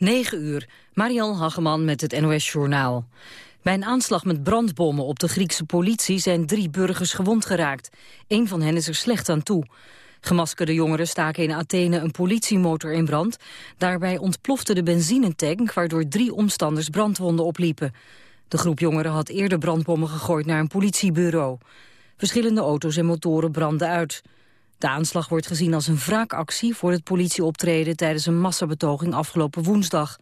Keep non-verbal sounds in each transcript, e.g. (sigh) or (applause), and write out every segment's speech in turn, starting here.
9 uur, Marian Hageman met het NOS Journaal. Bij een aanslag met brandbommen op de Griekse politie zijn drie burgers gewond geraakt. Eén van hen is er slecht aan toe. Gemaskerde jongeren staken in Athene een politiemotor in brand. Daarbij ontplofte de benzinetank, waardoor drie omstanders brandwonden opliepen. De groep jongeren had eerder brandbommen gegooid naar een politiebureau. Verschillende auto's en motoren brandden uit. De aanslag wordt gezien als een wraakactie voor het politieoptreden tijdens een massabetoging afgelopen woensdag.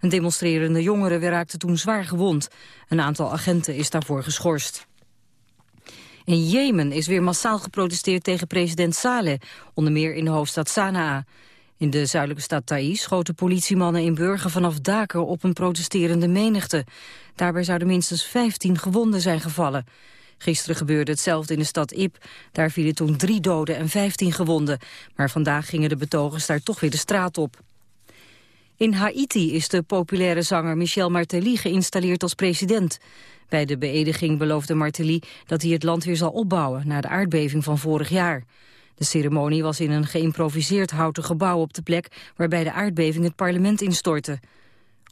Een demonstrerende jongere raakte toen zwaar gewond. Een aantal agenten is daarvoor geschorst. In Jemen is weer massaal geprotesteerd tegen president Saleh, onder meer in de hoofdstad Sanaa. In de zuidelijke stad Taiz schoten politiemannen in burger vanaf daken op een protesterende menigte. Daarbij zouden minstens 15 gewonden zijn gevallen. Gisteren gebeurde hetzelfde in de stad Ib. Daar vielen toen drie doden en 15 gewonden. Maar vandaag gingen de betogers daar toch weer de straat op. In Haiti is de populaire zanger Michel Martelly geïnstalleerd als president. Bij de beëdiging beloofde Martelly dat hij het land weer zal opbouwen... na de aardbeving van vorig jaar. De ceremonie was in een geïmproviseerd houten gebouw op de plek... waarbij de aardbeving het parlement instortte.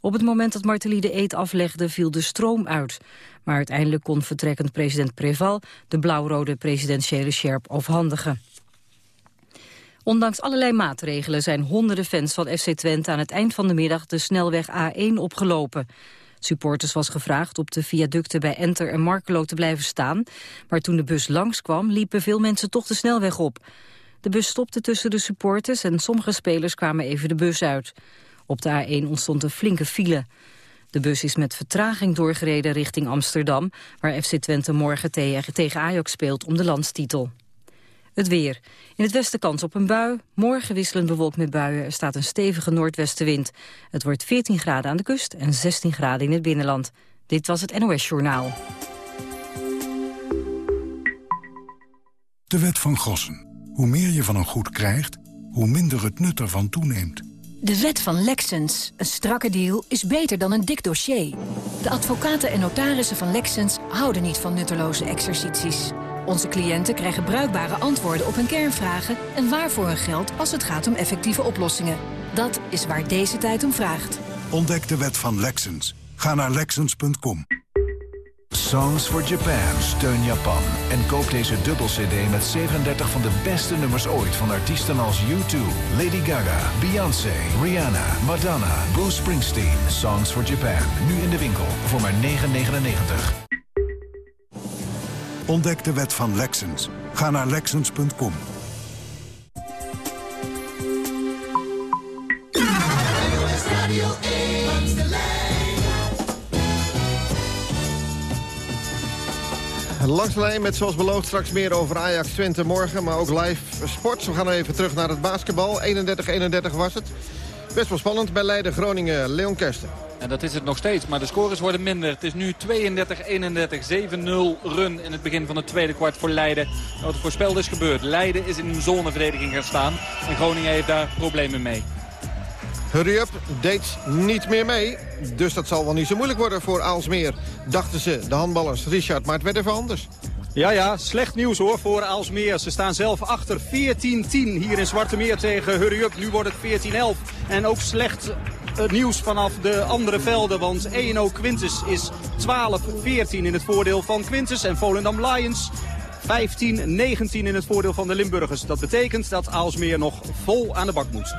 Op het moment dat Martelly de eet aflegde viel de stroom uit. Maar uiteindelijk kon vertrekkend president Preval... de blauw-rode presidentiële sjerp afhandigen. Ondanks allerlei maatregelen zijn honderden fans van FC Twente... aan het eind van de middag de snelweg A1 opgelopen. Supporters was gevraagd op de viaducten bij Enter en Markelo te blijven staan. Maar toen de bus langskwam liepen veel mensen toch de snelweg op. De bus stopte tussen de supporters en sommige spelers kwamen even de bus uit. Op de A1 ontstond een flinke file. De bus is met vertraging doorgereden richting Amsterdam... waar FC Twente morgen tegen Ajax speelt om de landstitel. Het weer. In het westen kans op een bui. Morgen wisselend bewolkt met buien. Er staat een stevige noordwestenwind. Het wordt 14 graden aan de kust en 16 graden in het binnenland. Dit was het NOS Journaal. De wet van Gossen. Hoe meer je van een goed krijgt, hoe minder het nut ervan toeneemt. De wet van Lexens. Een strakke deal is beter dan een dik dossier. De advocaten en notarissen van Lexens houden niet van nutteloze exercities. Onze cliënten krijgen bruikbare antwoorden op hun kernvragen... en waarvoor hun geld als het gaat om effectieve oplossingen. Dat is waar deze tijd om vraagt. Ontdek de wet van Lexens. Ga naar Lexens.com. Songs for Japan, steun Japan. En koop deze dubbel-cd met 37 van de beste nummers ooit... van artiesten als U2, Lady Gaga, Beyoncé, Rihanna, Madonna, Bruce Springsteen. Songs for Japan, nu in de winkel voor maar 9,99. Ontdek de wet van Lexens. Ga naar Lexens.com. Langs de lijn met zoals beloofd straks meer over Ajax Twente morgen. Maar ook live sport. We gaan even terug naar het basketbal. 31-31 was het. Best wel spannend bij Leiden Groningen. Leon Kersten. En dat is het nog steeds, maar de scores worden minder. Het is nu 32-31, 7-0 run in het begin van het tweede kwart voor Leiden. Wat voorspeld is gebeurd. Leiden is in een zoneverdediging gaan staan. En Groningen heeft daar problemen mee. Hurry up deed niet meer mee. Dus dat zal wel niet zo moeilijk worden voor Aalsmeer. Dachten ze, de handballers, Richard. Maar het werd even anders. Ja, ja, slecht nieuws hoor voor Aalsmeer. Ze staan zelf achter 14-10 hier in Zwarte Meer tegen Hurry Up. Nu wordt het 14-11. En ook slecht het nieuws vanaf de andere velden. Want ENO Quintus is 12-14 in het voordeel van Quintus. En Volendam Lions 15-19 in het voordeel van de Limburgers. Dat betekent dat Aalsmeer nog vol aan de bak moet.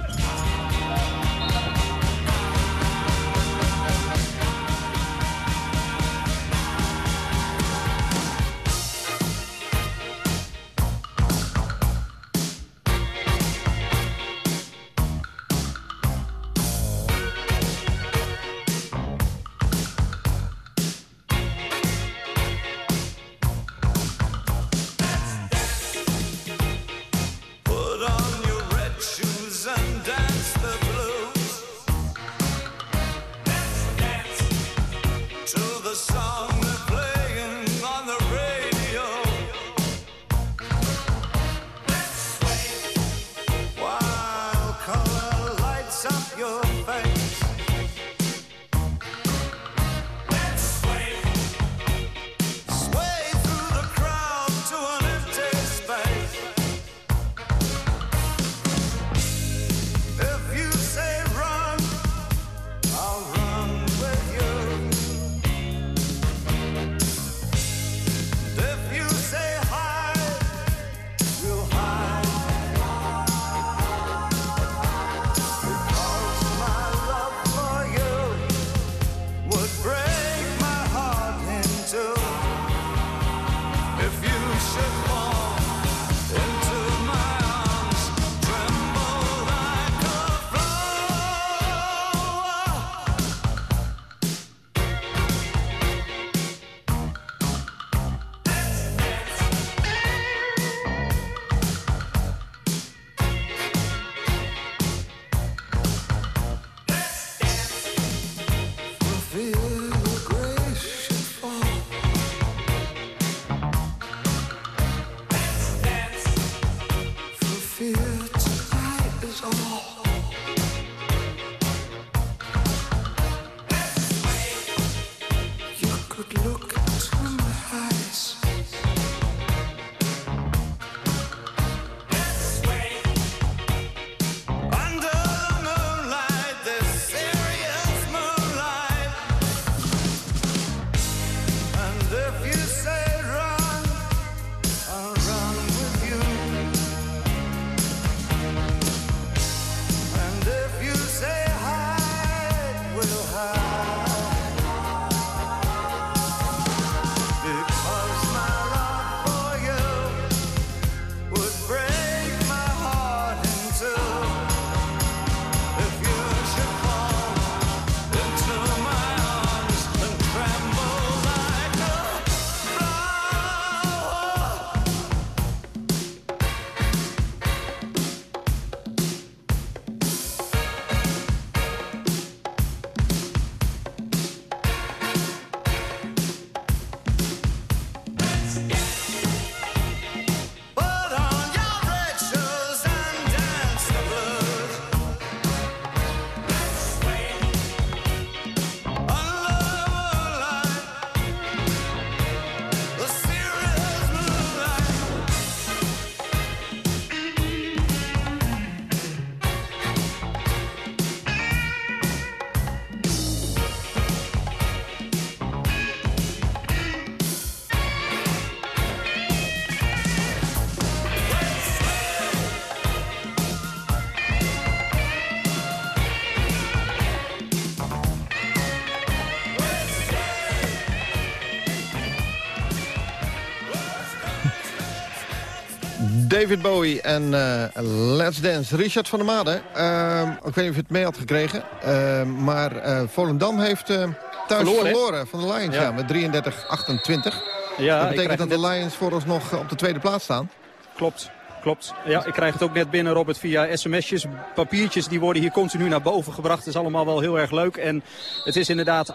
David Bowie en uh, Let's Dance. Richard van der Made, uh, ik weet niet of je het mee had gekregen... Uh, maar Volendam heeft thuis verloren, verloren van de Lions ja. ja met 33-28. Ja, dat betekent dat de Lions vooralsnog op de tweede plaats staan. Klopt. Klopt. Ja, ik krijg het ook net binnen, Robert, via sms'jes. Papiertjes, die worden hier continu naar boven gebracht. Dat is allemaal wel heel erg leuk. En het is inderdaad 28-33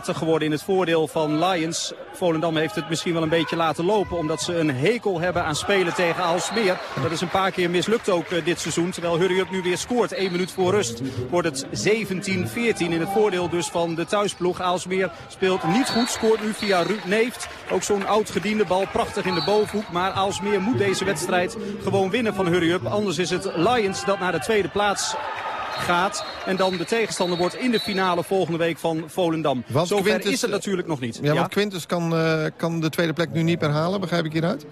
geworden in het voordeel van Lions. Volendam heeft het misschien wel een beetje laten lopen... omdat ze een hekel hebben aan spelen tegen Aalsmeer. Dat is een paar keer mislukt ook uh, dit seizoen. Terwijl Hurriup nu weer scoort. 1 minuut voor rust wordt het 17-14 in het voordeel dus van de thuisploeg. Aalsmeer speelt niet goed, scoort nu via Ruud Neeft. Ook zo'n oud gediende bal, prachtig in de bovenhoek. Maar Aalsmeer moet deze wedstrijd gewoon winnen van Hurry Up. Anders is het Lions dat naar de tweede plaats gaat. En dan de tegenstander wordt in de finale volgende week van Volendam. Want Zover Quintus, is het natuurlijk nog niet. Ja, want Quintus kan, uh, kan de tweede plek nu niet meer halen, begrijp ik hieruit?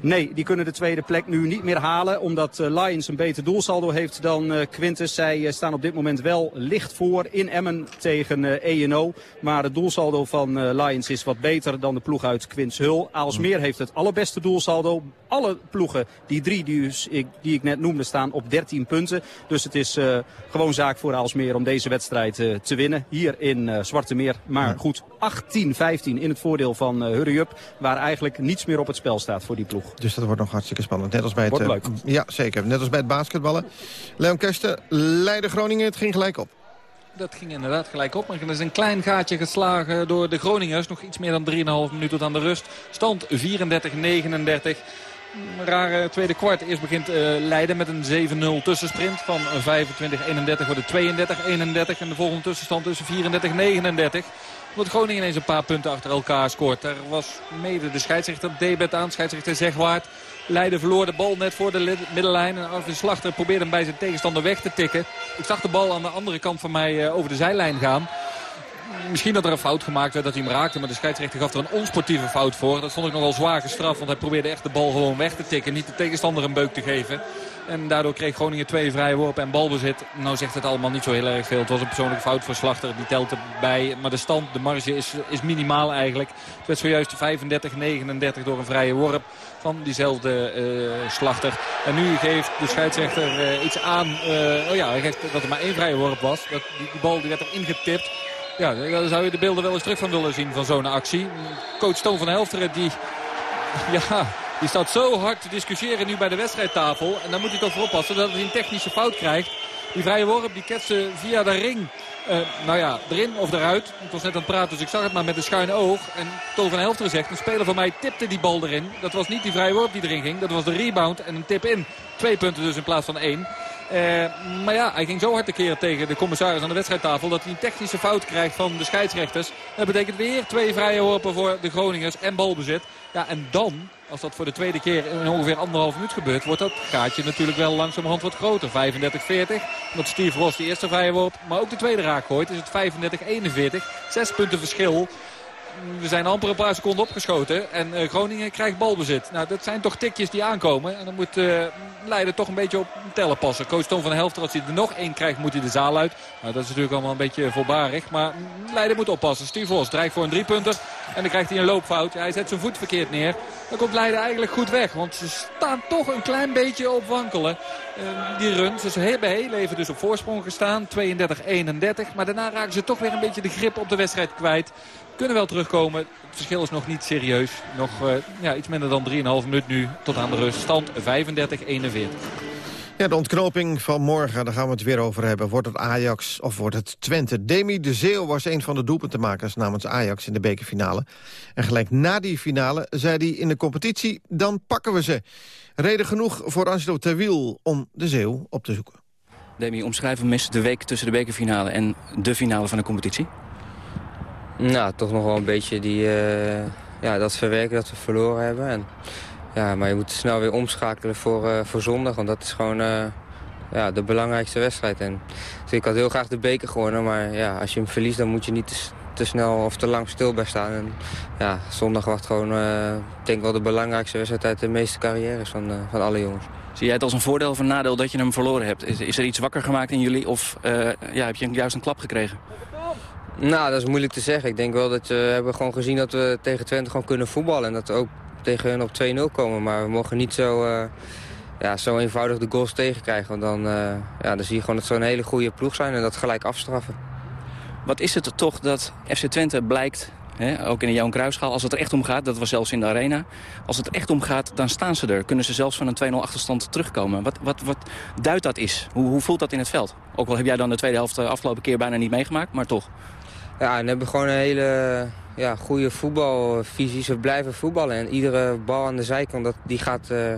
Nee, die kunnen de tweede plek nu niet meer halen. Omdat uh, Lions een beter doelsaldo heeft dan uh, Quintus. Zij uh, staan op dit moment wel licht voor in Emmen tegen ENO. Maar het doelsaldo van Lions is wat beter dan de ploeg uit Quints Hul. Aalsmeer heeft het allerbeste doelsaldo. Alle ploegen, die drie die, ik, die ik net noemde, staan op 13 punten. Dus het is gewoon zaak voor Aalsmeer om deze wedstrijd te winnen. Hier in Zwarte Meer. Maar goed, 18-15 in het voordeel van Hurry Up. Waar eigenlijk niets meer op het spel staat voor die ploeg. Dus dat wordt nog hartstikke spannend. Net als bij het, uh, Ja, zeker. Net als bij het basketballen. Leon Kersten, Leiden Groningen, het ging gelijk op. Dat ging inderdaad gelijk op. Maar er is een klein gaatje geslagen door de Groningers. Nog iets meer dan 3,5 minuten aan de rust. Stand 34-39 rare tweede kwart. Eerst begint uh, Leiden met een 7-0 tussensprint. Van 25-31 wordt het 32-31. En de volgende tussenstand is 34-39 omdat Groningen ineens een paar punten achter elkaar scoort. Er was mede de scheidsrechter debet aan. Scheidsrechter Zegwaard. Leiden verloor de bal net voor de middenlijn. En Arvin Slachter probeerde hem bij zijn tegenstander weg te tikken. Ik zag de bal aan de andere kant van mij eh, over de zijlijn gaan. Misschien dat er een fout gemaakt werd dat hij hem raakte. Maar de scheidsrechter gaf er een onsportieve fout voor. Dat vond ik nogal zwaar gestraft. Want hij probeerde echt de bal gewoon weg te tikken. Niet de tegenstander een beuk te geven. En daardoor kreeg Groningen twee vrije worpen en balbezit. Nou zegt het allemaal niet zo heel erg veel. Het was een persoonlijke fout voor Slachter. Die telt erbij. Maar de stand, de marge is, is minimaal eigenlijk. Het werd zojuist 35-39 door een vrije worp van diezelfde uh, Slachter. En nu geeft de scheidsrechter uh, iets aan. Uh, oh ja, hij geeft dat er maar één vrije worp was. Dat, die, bal die werd erin getipt. Ja, daar zou je de beelden wel eens terug van willen zien van zo'n actie. Coach Toon van Helfteren die... (laughs) Ja, die staat zo hard te discussiëren nu bij de wedstrijdtafel. En dan moet hij toch voor oppassen dat hij een technische fout krijgt. Die vrije worp die ketste via de ring. Uh, nou ja, erin of eruit. Ik was net aan het praten, dus ik zag het maar met een schuine oog. En Toon van Helfteren zegt, een speler van mij tipte die bal erin. Dat was niet die vrije worp die erin ging. Dat was de rebound en een tip in. Twee punten dus in plaats van één. Uh, maar ja, hij ging zo hard te keren tegen de commissaris aan de wedstrijdtafel... dat hij een technische fout krijgt van de scheidsrechters. Dat betekent weer twee vrije worpen voor de Groningers en balbezit. Ja, en dan als dat voor de tweede keer in ongeveer anderhalf minuut gebeurt... wordt dat gaatje natuurlijk wel langzamerhand wat groter. 35-40. Omdat Steve Ross de eerste vrije worp, maar ook de tweede raak gooit... is het 35-41. Zes punten verschil we zijn amper een paar seconden opgeschoten. En uh, Groningen krijgt balbezit. Nou, dat zijn toch tikjes die aankomen. En dan moet uh, Leiden toch een beetje op tellen passen. Coach Toon van de helft, als hij er nog één krijgt, moet hij de zaal uit. Nou, dat is natuurlijk allemaal een beetje voorbarig. Maar Leiden moet oppassen. Steve Vos dreigt voor een driepunter. En dan krijgt hij een loopfout. Hij zet zijn voet verkeerd neer. Dan komt Leiden eigenlijk goed weg. Want ze staan toch een klein beetje op wankelen. Die run. Ze hebben heel even dus op voorsprong gestaan. 32-31. Maar daarna raken ze toch weer een beetje de grip op de wedstrijd kwijt kunnen wel terugkomen. Het verschil is nog niet serieus. Nog uh, ja, iets minder dan 3,5 minuut nu tot aan de rust. Stand 35-41. Ja, de ontknoping van morgen, daar gaan we het weer over hebben. Wordt het Ajax of wordt het Twente? Demi de Zeeuw was een van de doelpuntenmakers namens Ajax in de bekerfinale. En gelijk na die finale zei hij in de competitie, dan pakken we ze. Reden genoeg voor Angelo Terwiel om de Zeeuw op te zoeken. Demi, omschrijf een mis de week tussen de bekerfinale en de finale van de competitie. Nou, toch nog wel een beetje die, uh, ja, dat verwerken dat we verloren hebben. En, ja, maar je moet snel weer omschakelen voor, uh, voor zondag, want dat is gewoon uh, ja, de belangrijkste wedstrijd. En, dus ik had heel graag de beker gewonnen, maar ja, als je hem verliest dan moet je niet te, te snel of te lang stil bij staan. En, ja, zondag wacht gewoon, denk wel de belangrijkste wedstrijd uit de meeste carrières van, van alle jongens. Zie jij het als een voordeel of een nadeel dat je hem verloren hebt? Is, is er iets wakker gemaakt in jullie of ja, heb je juist een klap gekregen? Nou, dat is moeilijk te zeggen. Ik denk wel dat we hebben gewoon gezien dat we tegen Twente gewoon kunnen voetballen. En dat we ook tegen hun op 2-0 komen. Maar we mogen niet zo, ja, zo eenvoudig de goals tegenkrijgen. Want dan, ja, dan zie je gewoon dat ze een hele goede ploeg zijn en dat gelijk afstraffen. Wat is het toch dat FC Twente blijkt ook in de Johan Cruijffschaal. Als het er echt om gaat, dat was zelfs in de arena. Als het er echt om gaat, dan staan ze er. Kunnen ze zelfs van een 2-0 achterstand terugkomen. Wat, wat, wat duidt dat is? Hoe, hoe voelt dat in het veld? Ook al heb jij dan de tweede helft de afgelopen keer bijna niet meegemaakt, maar toch. Ja, en hebben gewoon een hele ja, goede voetbalvisie. Ze blijven voetballen en iedere bal aan de zijkant dat, die gaat... Uh,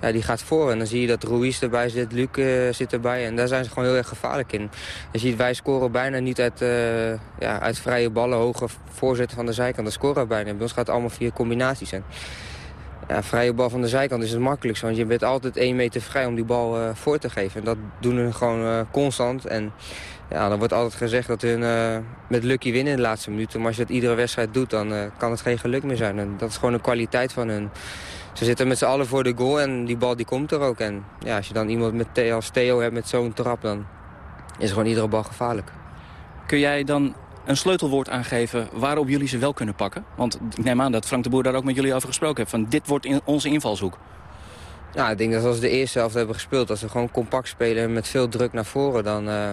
ja, die gaat voor. En dan zie je dat Ruiz erbij zit, Luc uh, zit erbij. En daar zijn ze gewoon heel erg gevaarlijk in. Je ziet, wij scoren bijna niet uit, uh, ja, uit vrije ballen, hoge voorzetten van de zijkant. Dat scoren we bijna. Bij ons gaat het allemaal via combinaties. En, ja, vrije bal van de zijkant is het makkelijkst. Want je bent altijd één meter vrij om die bal voor te geven. En dat doen we gewoon constant. En ja, dan wordt altijd gezegd dat hun met Lucky winnen in de laatste minuten. Maar als je dat iedere wedstrijd doet, dan kan het geen geluk meer zijn. En dat is gewoon een kwaliteit van hun ze zitten met z'n allen voor de goal en die bal die komt er ook. En ja, als je dan iemand met, als Theo hebt met zo'n trap, dan is gewoon iedere bal gevaarlijk. Kun jij dan een sleutelwoord aangeven waarop jullie ze wel kunnen pakken? Want ik neem aan dat Frank de Boer daar ook met jullie over gesproken heeft. Van dit wordt in onze invalshoek. Ja, ik denk dat als we de eerste helft hebben gespeeld... als we gewoon compact spelen met veel druk naar voren... dan, uh,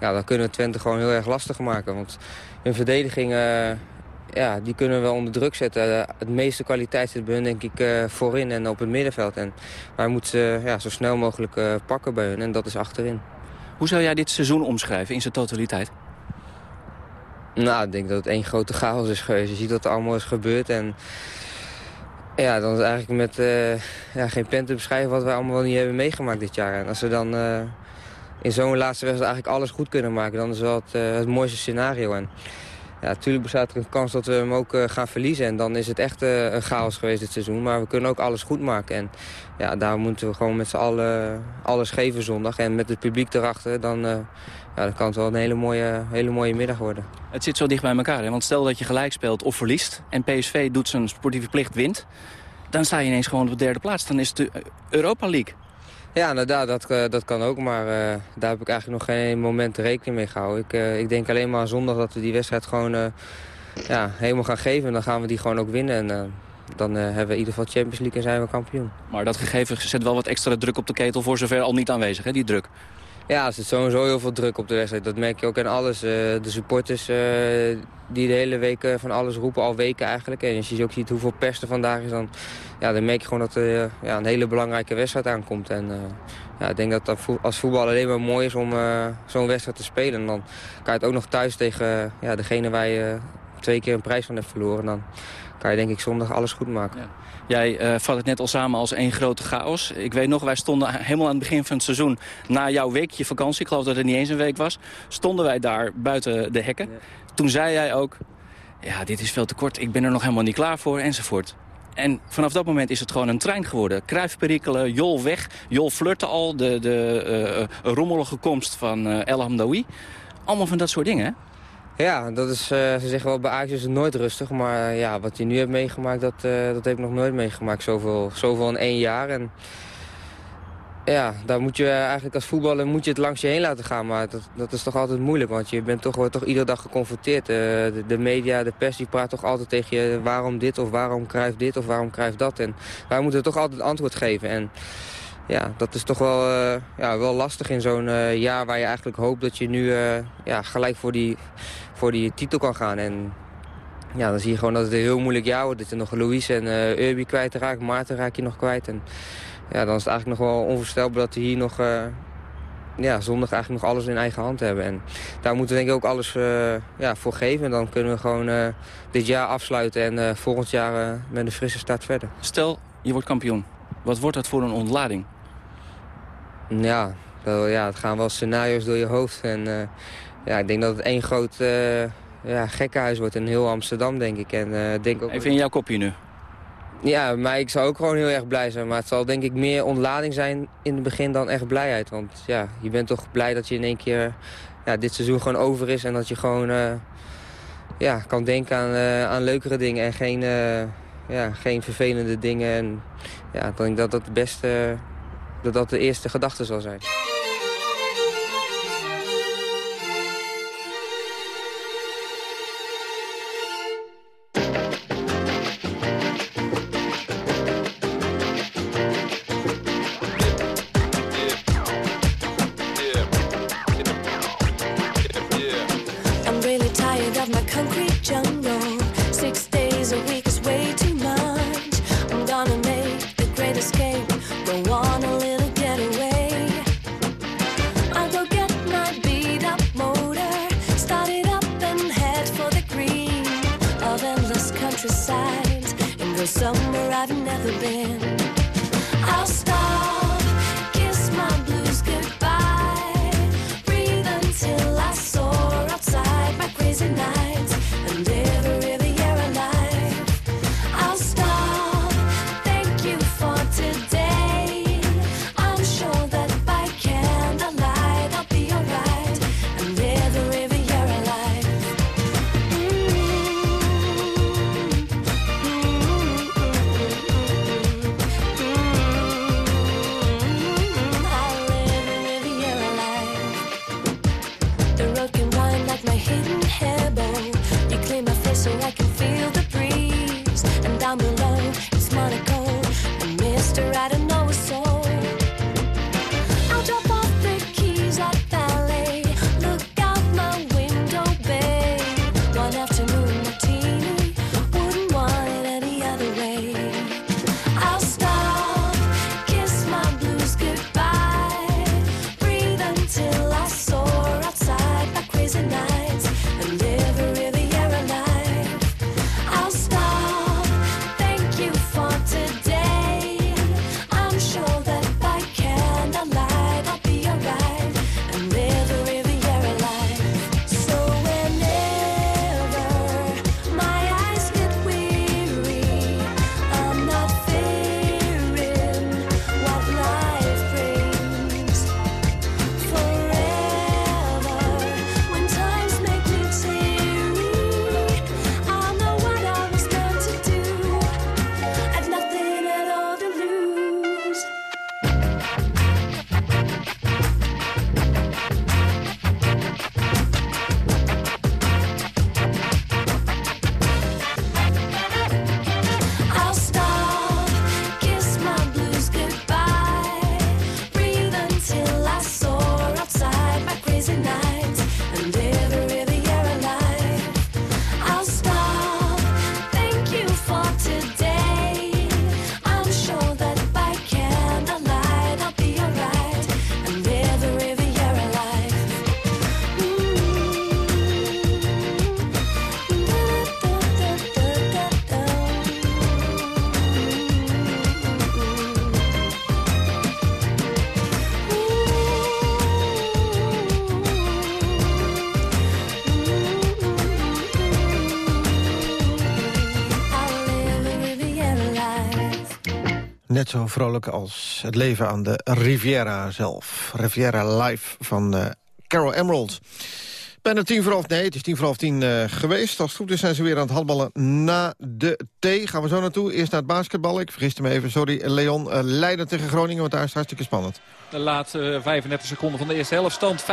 ja, dan kunnen we Twente gewoon heel erg lastig maken. Want in verdediging uh, ja, die kunnen we wel onder druk zetten. het meeste kwaliteit zit bij hun denk ik uh, voorin en op het middenveld. En wij moeten ze ja, zo snel mogelijk pakken bij hun en dat is achterin. Hoe zou jij dit seizoen omschrijven in zijn totaliteit? Nou, ik denk dat het één grote chaos is geweest. Je ziet wat er allemaal is gebeurd en... Ja, dan is eigenlijk met ja, geen pen te beschrijven wat wij allemaal wel niet hebben meegemaakt dit jaar. En als we dan in zo'n laatste wedstrijd eigenlijk alles goed kunnen maken, dan is dat het, het mooiste scenario. En ja, natuurlijk bestaat er een kans dat we hem ook uh, gaan verliezen. En dan is het echt uh, een chaos geweest dit seizoen. Maar we kunnen ook alles goed maken. En ja, daar moeten we gewoon met z'n allen alles geven zondag. En met het publiek erachter, dan, uh, ja, kan het wel een hele mooie, hele mooie middag worden. Het zit zo dicht bij elkaar. Hè? Want stel dat je gelijk speelt of verliest... en PSV doet zijn sportieve plicht wint... dan sta je ineens gewoon op de derde plaats. Dan is het de Europa League. Ja, inderdaad, dat, eh, dat kan ook. Maar uh, daar heb ik eigenlijk nog geen moment rekening mee gehouden. Ik, uh, ik denk alleen maar zondag dat we die wedstrijd gewoon ja, helemaal gaan geven. En dan gaan we die gewoon ook winnen. En dan hebben we in ieder geval Champions League en zijn we kampioen. Maar dat gegeven zet wel wat extra druk op de ketel voor zover al niet aanwezig, hè, die druk? Ja, er zit sowieso heel veel druk op de wedstrijd. Dat merk je ook aan alles. de supporters die de hele week van alles roepen, al weken eigenlijk. En als je ook ziet hoeveel pers er vandaag is, dan, ja, dan merk je gewoon dat er ja, een hele belangrijke wedstrijd aankomt. En ja, ik denk dat als voetbal alleen maar mooi is om zo'n wedstrijd te spelen. En dan kan je het ook nog thuis tegen ja, degene waar je twee keer een prijs van hebt verloren. Dan kan je denk ik zondag alles goed maken. Ja. Jij uh, vat het net al samen als één grote chaos. Ik weet nog, wij stonden helemaal aan het begin van het seizoen... na jouw weekje vakantie, ik geloof dat het niet eens een week was... stonden wij daar buiten de hekken. Toen zei jij ook, ja, dit is veel te kort, ik ben er nog helemaal niet klaar voor, enzovoort. En vanaf dat moment is het gewoon een trein geworden. Kruifperikelen, Jol weg, Jol flirte al, de, de uh, rommelige komst van El Hamdawi. Allemaal van dat soort dingen, hè? Ja, dat is, uh, ze zeggen wel bij Ajax is het nooit rustig. Maar ja, wat je nu hebt meegemaakt, dat, dat heb ik nog nooit meegemaakt. Zoveel, zoveel in één jaar. En ja, daar moet je eigenlijk als voetballer moet je het langs je heen laten gaan. Maar dat, dat is toch altijd moeilijk, want je bent toch, wordt toch iedere dag geconfronteerd. Uh, de, de, media, de pers, die praat toch altijd tegen je waarom dit of waarom krijgt dit of waarom krijgt dat. En wij moeten toch altijd antwoord geven. En ja, dat is toch wel, uh, ja, wel lastig in zo'n uh, jaar waar je eigenlijk hoopt dat je nu ja, gelijk voor die, voor die titel kan gaan. En ja, dan zie je gewoon dat het een heel moeilijk jaar wordt. Dat je nog Louise en uh, Urbi kwijtraakt, Maarten raak je nog kwijt. En ja, dan is het eigenlijk nog wel onvoorstelbaar dat we hier nog... Uh, ja, zondag eigenlijk nog alles in eigen hand hebben. En daar moeten we denk ik ook alles uh, ja, voor geven. En dan kunnen we gewoon uh, dit jaar afsluiten en volgend jaar met een frisse start verder. Stel, je wordt kampioen. Wat wordt dat voor een ontlading? Ja, wel, ja het gaan wel scenario's door je hoofd. En ja, ik denk dat het één groot ja, gekkenhuis wordt in heel Amsterdam, denk ik. En, denk ook... Even in jouw kopje nu. Ja, maar ik zou ook gewoon heel erg blij zijn. Maar het zal denk ik meer ontlading zijn in het begin dan echt blijheid. Want ja, je bent toch blij dat je in één keer ja, dit seizoen gewoon over is. En dat je gewoon uh, ja, kan denken aan, uh, aan leukere dingen en geen, uh, ja, geen vervelende dingen. En ja, ik denk dat dat het beste, dat dat de eerste gedachte zal zijn. Net zo vrolijk als het leven aan de Riviera zelf. Riviera Live van eh, Carol Emerald. Bijna tien voor half, nee, het is tien voor half tien eh, geweest. Als het goed is zijn ze weer aan het handballen na de thee. Gaan we zo naartoe. Eerst naar het basketbal. Ik vergiste me even, sorry. Leon, eh, Leiden tegen Groningen, want daar is het hartstikke spannend. De laatste eh, 35 seconden van de eerste helft. Stand 45-48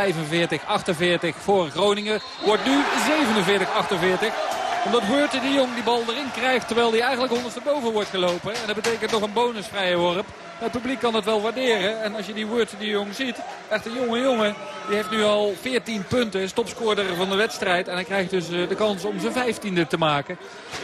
voor Groningen. Wordt nu 47-48 omdat Wurten de Jong die bal erin krijgt terwijl hij eigenlijk ondersteboven wordt gelopen. En dat betekent nog een bonusvrije worp. Het publiek kan het wel waarderen. En als je die Wurten de Jong ziet, echt een jonge jongen. Die heeft nu al 14 punten, is topscorer van de wedstrijd. En hij krijgt dus eh, de kans om zijn 15e te maken.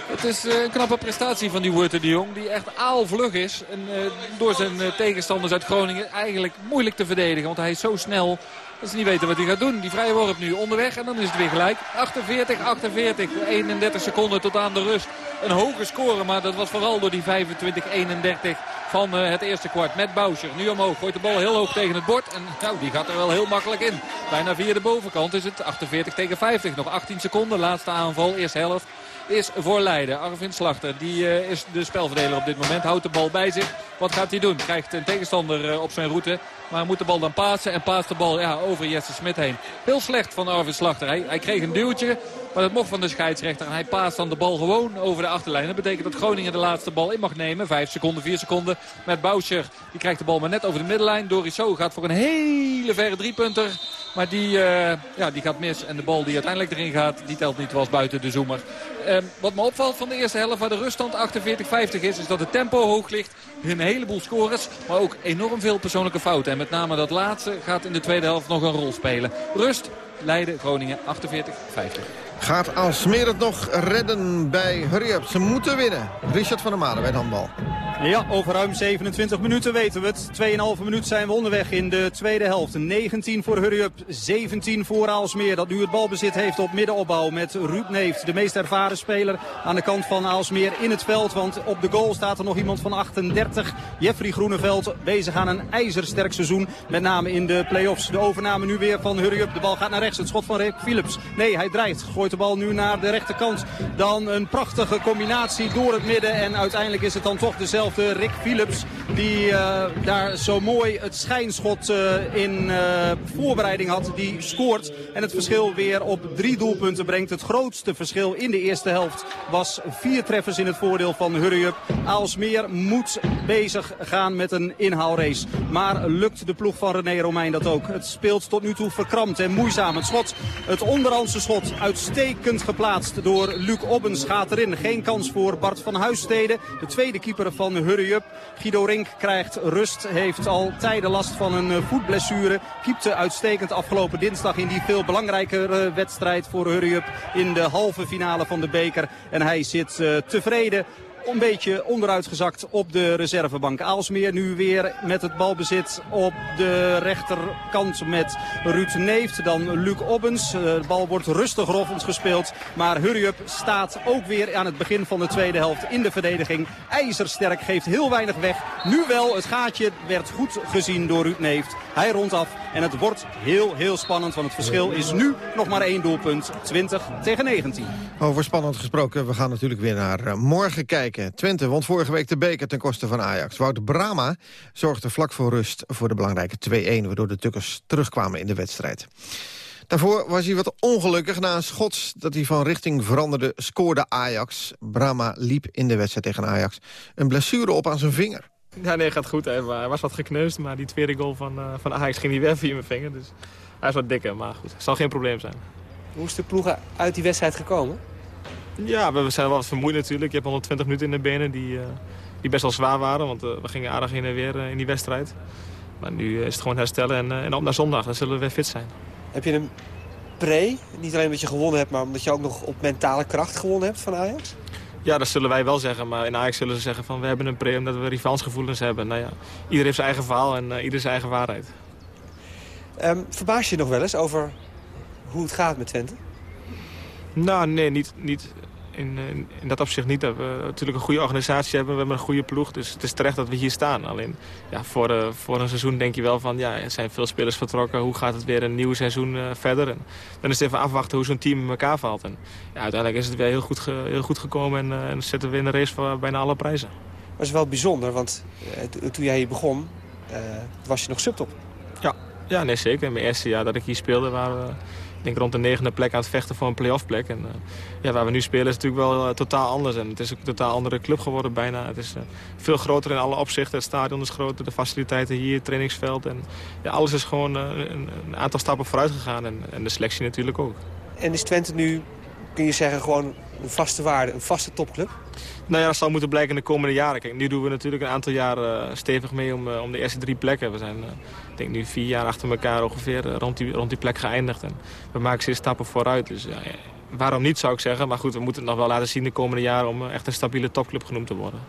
Het is eh, een knappe prestatie van die Wurten de Jong. Die echt aalvlug is. En eh, door zijn tegenstanders uit Groningen eigenlijk moeilijk te verdedigen. Want hij is zo snel dat ze niet weten wat hij gaat doen. Die vrije worp nu onderweg en dan is het weer gelijk. 48, 48, 31 seconden tot aan de rust. Een hoge score, maar dat was vooral door die 25, 31 van eh, het eerste kwart. Met Bouscher nu omhoog. Gooit de bal heel hoog tegen het bord. En nou, die gaat er wel heel makkelijk in. Bijna via de bovenkant is het 48 tegen 50. Nog 18 seconden. Laatste aanval. Eerste helft is voor Leiden. Arvin Slachter die, eh, is de spelverdeler op dit moment. Houdt de bal bij zich. Wat gaat hij doen? Krijgt een tegenstander eh, op zijn route. Maar moet de bal dan pasen. En paast de bal ja, over Jesse Smit heen. Heel slecht van Arvin Slachter. Hij, kreeg een duwtje. Maar dat mocht van de scheidsrechter. En hij paast dan de bal gewoon over de achterlijn. Dat betekent dat Groningen de laatste bal in mag nemen. Vijf seconden, vier seconden. Met Bouscher. Die krijgt de bal maar net over de middenlijn. Dorisso gaat voor een hele verre driepunter. Maar die, eh, ja, die gaat mis. En de bal die uiteindelijk erin gaat, die telt niet. Was buiten de zoemer. Ehm, wat me opvalt van de eerste helft, waar de ruststand 48-50 is... is dat het tempo hoog ligt. Een heleboel scores, maar ook enorm veel persoonlijke fouten. En met name dat laatste gaat in de tweede helft nog een rol spelen. Rust, Leiden, Groningen 48-50. Gaat Aalsmeer het nog redden bij Hurry Up? Ze moeten winnen. Richard van der Made bij het handbal. Ja, over ruim 27 minuten weten we het. 2,5 minuut zijn we onderweg in de tweede helft. 19 voor Hurry Up, 17 voor Aalsmeer. Dat nu het balbezit heeft op middenopbouw met Ruud Neeft. De meest ervaren speler aan de kant van Aalsmeer in het veld. Want op de goal staat er nog iemand van 38. Jeffrey Groeneveld bezig aan een ijzersterk seizoen. Met name in de play-offs. De overname nu weer van Hurry Up. De bal gaat naar rechts. Het schot van Rick Philips. Nee, hij dreigt. Gooit de bal nu naar de rechterkant. Dan een prachtige combinatie door het midden. En uiteindelijk is het dan toch dezelfde Rick Philips. Die eh, daar zo mooi het schijnschot eh, in eh, voorbereiding had. Die scoort en het verschil weer op drie doelpunten brengt. Het grootste verschil in de eerste helft was vier treffers in het voordeel van Hurry Up. Aalsmeer moet bezig gaan met een inhaalrace. Maar lukt de ploeg van René Romein dat ook? Het speelt tot nu toe verkrampt en moeizaam. Het schot, het onderhandse schot, uitstekend geplaatst door Luc Obbens gaat erin. Geen kans voor Bart van Huisstede, de tweede keeper van Hurry Up. Guido Rink krijgt rust, heeft al tijden last van een eh, voetblessure. Kiepte uitstekend afgelopen dinsdag in die veel belangrijkere wedstrijd voor Hurry Up in de halve finale van de beker. En hij zit uh, tevreden een beetje onderuitgezakt op de reservebank. Aalsmeer nu weer met het balbezit op de rechterkant met Ruud Neeft. Dan Luc Obbens. De bal wordt rustig roffend gespeeld. Maar Hurry-up staat ook weer aan het begin van de tweede helft in de verdediging. IJzersterk geeft heel weinig weg. Nu wel, het gaatje werd goed gezien door Ruud Neeft. Hij rondt af en het wordt heel, heel spannend. Want het verschil is nu nog maar één doelpunt. 20 tegen 19. Over spannend gesproken, we gaan natuurlijk weer naar uh, morgen kijken. Twente won vorige week de beker ten koste van Ajax. Wout Brama zorgde vlak voor rust voor de belangrijke 2-1... waardoor de Tukkers terugkwamen in de wedstrijd. Daarvoor was hij wat ongelukkig. Na een schots dat hij van richting veranderde, scoorde Ajax. Brama liep in de wedstrijd tegen Ajax een blessure op aan zijn vinger. Ja, nee, gaat goed. Hij was wat gekneusd, maar die tweede goal van, uh, van Ajax ging niet weg via mijn vinger. Dus hij is wat dikker, maar goed. Het zal geen probleem zijn. Hoe is de ploeg uit die wedstrijd gekomen? Ja, we zijn wel wat vermoeid natuurlijk. Je hebt 120 minuten in de benen die, uh, die best wel zwaar waren. Want uh, we gingen aardig heen en weer uh, in die wedstrijd. Maar nu is het gewoon herstellen en, en op naar zondag. Dan zullen we weer fit zijn. Heb je een pre? Niet alleen omdat je gewonnen hebt, maar omdat je ook nog op mentale kracht gewonnen hebt van Ajax? Ja, dat zullen wij wel zeggen. Maar in Ajax zullen ze zeggen van we hebben een pre omdat we revansgevoelens hebben. Nou ja, ieder heeft zijn eigen verhaal en ieder zijn eigen waarheid. Um, verbaas je nog wel eens over hoe het gaat met Twente? Nou, nee, niet, niet in, in, in, dat opzicht niet. Dat we natuurlijk een goede organisatie hebben. We hebben een goede ploeg. Dus het is terecht dat we hier staan. Alleen ja, voor, uh, voor een seizoen denk je wel van... ja, er zijn veel spelers vertrokken. Hoe gaat het weer een nieuw seizoen uh, verder? En dan is het even afwachten hoe zo'n team in elkaar valt. En ja, uiteindelijk is het weer heel goed, ge, heel goed gekomen. En, uh, en zitten we in de race voor bijna alle prijzen. Dat is wel bijzonder, want toen jij hier begon was je nog subtop. Ja, ja nee, zeker. In mijn eerste jaar dat ik hier speelde waren we denk rond de negende plek aan het vechten voor een play-off plek. En uh, ja, waar we nu spelen is natuurlijk wel uh, totaal anders. En het is ook een totaal andere club geworden bijna. Het is uh, veel groter in alle opzichten. Het stadion is groter, de faciliteiten hier, het trainingsveld. En ja, alles is gewoon een, een, aantal stappen vooruit gegaan. En, en de selectie natuurlijk ook. En is Twente nu, kun je zeggen, gewoon een vaste waarde, een vaste topclub? Nou ja, dat zal moeten blijken in de komende jaren. Kijk, nu doen we natuurlijk een aantal jaren stevig mee om, om de eerste drie plekken. We zijn ik denk nu vier jaar achter elkaar ongeveer rond die, rond die plek geëindigd. En we maken steeds stappen vooruit. Dus ja, waarom niet zou ik zeggen. Maar goed, we moeten het nog wel laten zien de komende jaren om echt een stabiele topclub genoemd te worden.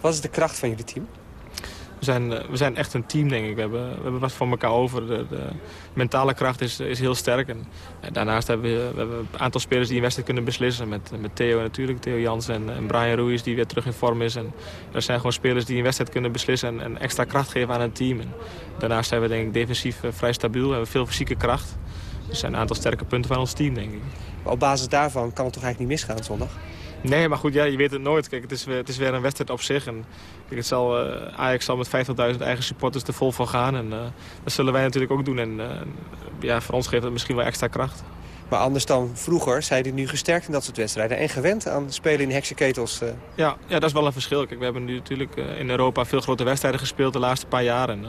Wat is de kracht van jullie team? We zijn, we zijn echt een team, denk ik. We hebben, we hebben wat voor elkaar over. De, de mentale kracht is, is heel sterk. En, en daarnaast hebben we, we hebben een aantal spelers die een wedstrijd kunnen beslissen. Met, met Theo natuurlijk, Theo Jansen en, en Brian Ruiz die weer terug in vorm is. En er zijn gewoon spelers die een wedstrijd kunnen beslissen en, extra kracht geven aan een team. Daarnaast zijn we denk ik defensief vrij stabiel. We hebben veel fysieke kracht. Er zijn een aantal sterke punten van ons team, denk ik. Op basis daarvan kan het toch eigenlijk niet misgaan zondag? Nee, maar goed, ja, je weet het nooit. Kijk, het is weer, het is weer een wedstrijd op zich. En, kijk, het zal, uh, Ajax zal met 50.000 eigen supporters er vol van gaan. En uh, dat zullen wij natuurlijk ook doen. En uh, ja, voor ons geeft het misschien wel extra kracht. Maar anders dan vroeger, zijn jullie nu gesterkt in dat soort wedstrijden... en gewend aan spelen in heksenketels? Ja, ja, dat is wel een verschil. Kijk, we hebben nu natuurlijk in Europa veel grote wedstrijden gespeeld de laatste paar jaar. En,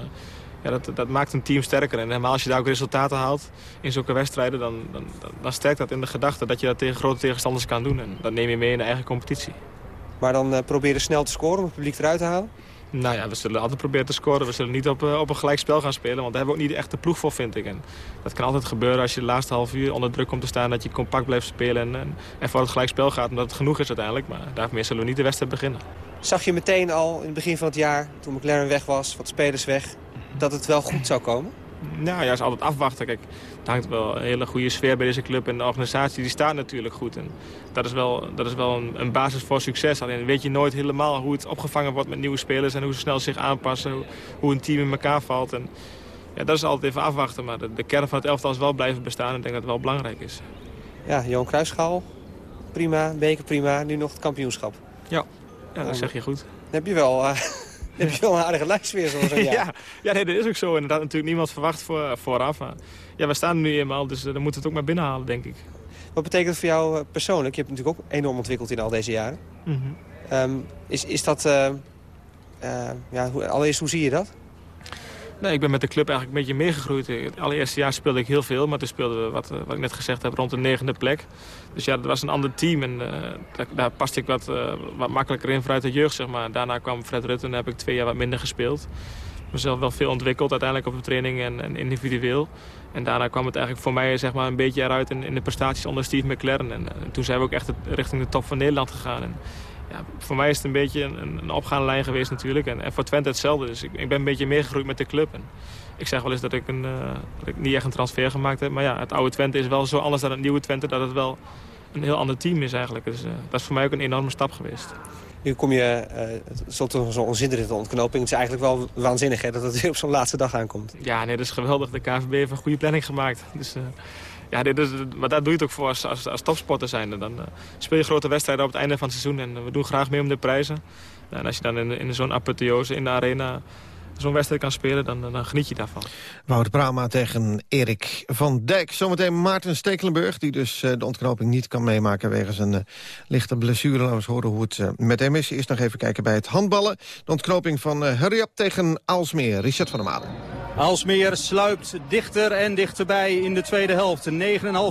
ja, dat, dat maakt een team sterker. En helemaal als je daar ook resultaten haalt in zulke wedstrijden... dan, dan, dan sterkt dat in de gedachte dat je dat tegen grote tegenstanders kan doen. En dat neem je mee in de eigen competitie. Maar dan uh, probeer je snel te scoren om het publiek eruit te halen? Nou ja, we zullen altijd proberen te scoren. We zullen niet op, uh, op een gelijk spel gaan spelen. Want daar hebben we ook niet echt de ploeg voor, vind ik. En dat kan altijd gebeuren als je de laatste half uur onder druk komt te staan... dat je compact blijft spelen en, en, en voor het gelijk spel gaat. Omdat het genoeg is uiteindelijk. Maar daarmee zullen we niet de wedstrijd beginnen. Zag je meteen al in het begin van het jaar, toen McLaren weg was, wat spelers weg, dat het wel goed zou komen? Nou ja, is altijd afwachten. Kijk, het hangt wel een hele goede sfeer bij deze club. En de organisatie die staat natuurlijk goed. En dat is wel, dat is wel een, een basis voor succes. Alleen weet je nooit helemaal hoe het opgevangen wordt met nieuwe spelers... en hoe ze snel zich aanpassen, hoe, een team in elkaar valt. En ja, dat is altijd even afwachten. Maar de, de kern van het elftal is wel blijven bestaan. En ik denk dat het wel belangrijk is. Ja, Johan Cruijffschaal, prima, beker prima, nu nog het kampioenschap. Ja, ja dat zeg je goed. Dan heb je wel, eh, heb je wel een aardige lijst weer zo'n (laughs) jaar. ja, ja nee, dat is ook zo. Inderdaad, natuurlijk niemand verwacht voor, vooraf. Maar ja, we staan er nu eenmaal, dus uh, dan moeten we het ook maar binnenhalen, denk ik. Wat betekent het voor jou uh, persoonlijk? Je hebt natuurlijk ook enorm ontwikkeld in al deze jaren. Mm -hmm. um, is, is dat... Uh, ja, hoe, allereerst, hoe zie je dat? Nee, ik ben met de club eigenlijk een beetje meegegroeid. Het allereerste jaar speelde ik heel veel, maar toen speelden we, wat, wat ik net gezegd heb, rond de negende plek. Dus ja, dat was een ander team en uh, daar, daar, paste ik wat, uh, wat makkelijker in vanuit de jeugd, zeg maar. Daarna kwam Fred Rutte en heb ik twee jaar wat minder gespeeld. Mezelf wel veel ontwikkeld uiteindelijk op de training en, en, individueel. En daarna kwam het eigenlijk voor mij zeg maar, een beetje eruit in, in de prestaties onder Steve McLaren. En, en toen zijn we ook echt richting de top van Nederland gegaan. En, ja, voor mij is het een beetje een, een opgaande lijn geweest natuurlijk. En, en voor Twente hetzelfde. Dus ik, ik, ben een beetje meegegroeid met de club. En ik zeg wel eens dat ik, een, uh, dat ik niet echt een transfer gemaakt heb. Maar ja, het oude Twente is wel zo anders dan het nieuwe Twente... dat het wel een heel ander team is eigenlijk. Dus uh, dat is voor mij ook een enorme stap geweest. Nu kom je uh, tot zo'n onzindelijke ontknoping. Het is eigenlijk wel waanzinnig hè, dat het weer op zo'n laatste dag aankomt. Ja, nee, dat is geweldig. De KVB heeft een goede planning gemaakt. Dus, ja, dit is, maar daar doe je het ook voor als, als, als topsporter zijn. Dan uh, speel je grote wedstrijden op het einde van het seizoen. En we doen graag mee om de prijzen. En als je dan in, in zo'n apotheose in de arena zo'n wedstrijd kan spelen, dan, dan geniet je daarvan. Wout Brama tegen Erik van Dijk. Zometeen Maarten Stekelenburg, die dus uh, de ontknoping niet kan meemaken... wegens een lichte blessure. Laten we eens horen hoe het uh, met hem is. Eerst nog even kijken bij het handballen. De ontknoping van Hurry Up tegen Aalsmeer. Richard van der Malen. Aalsmeer sluipt dichter en dichterbij in de tweede helft. 9,5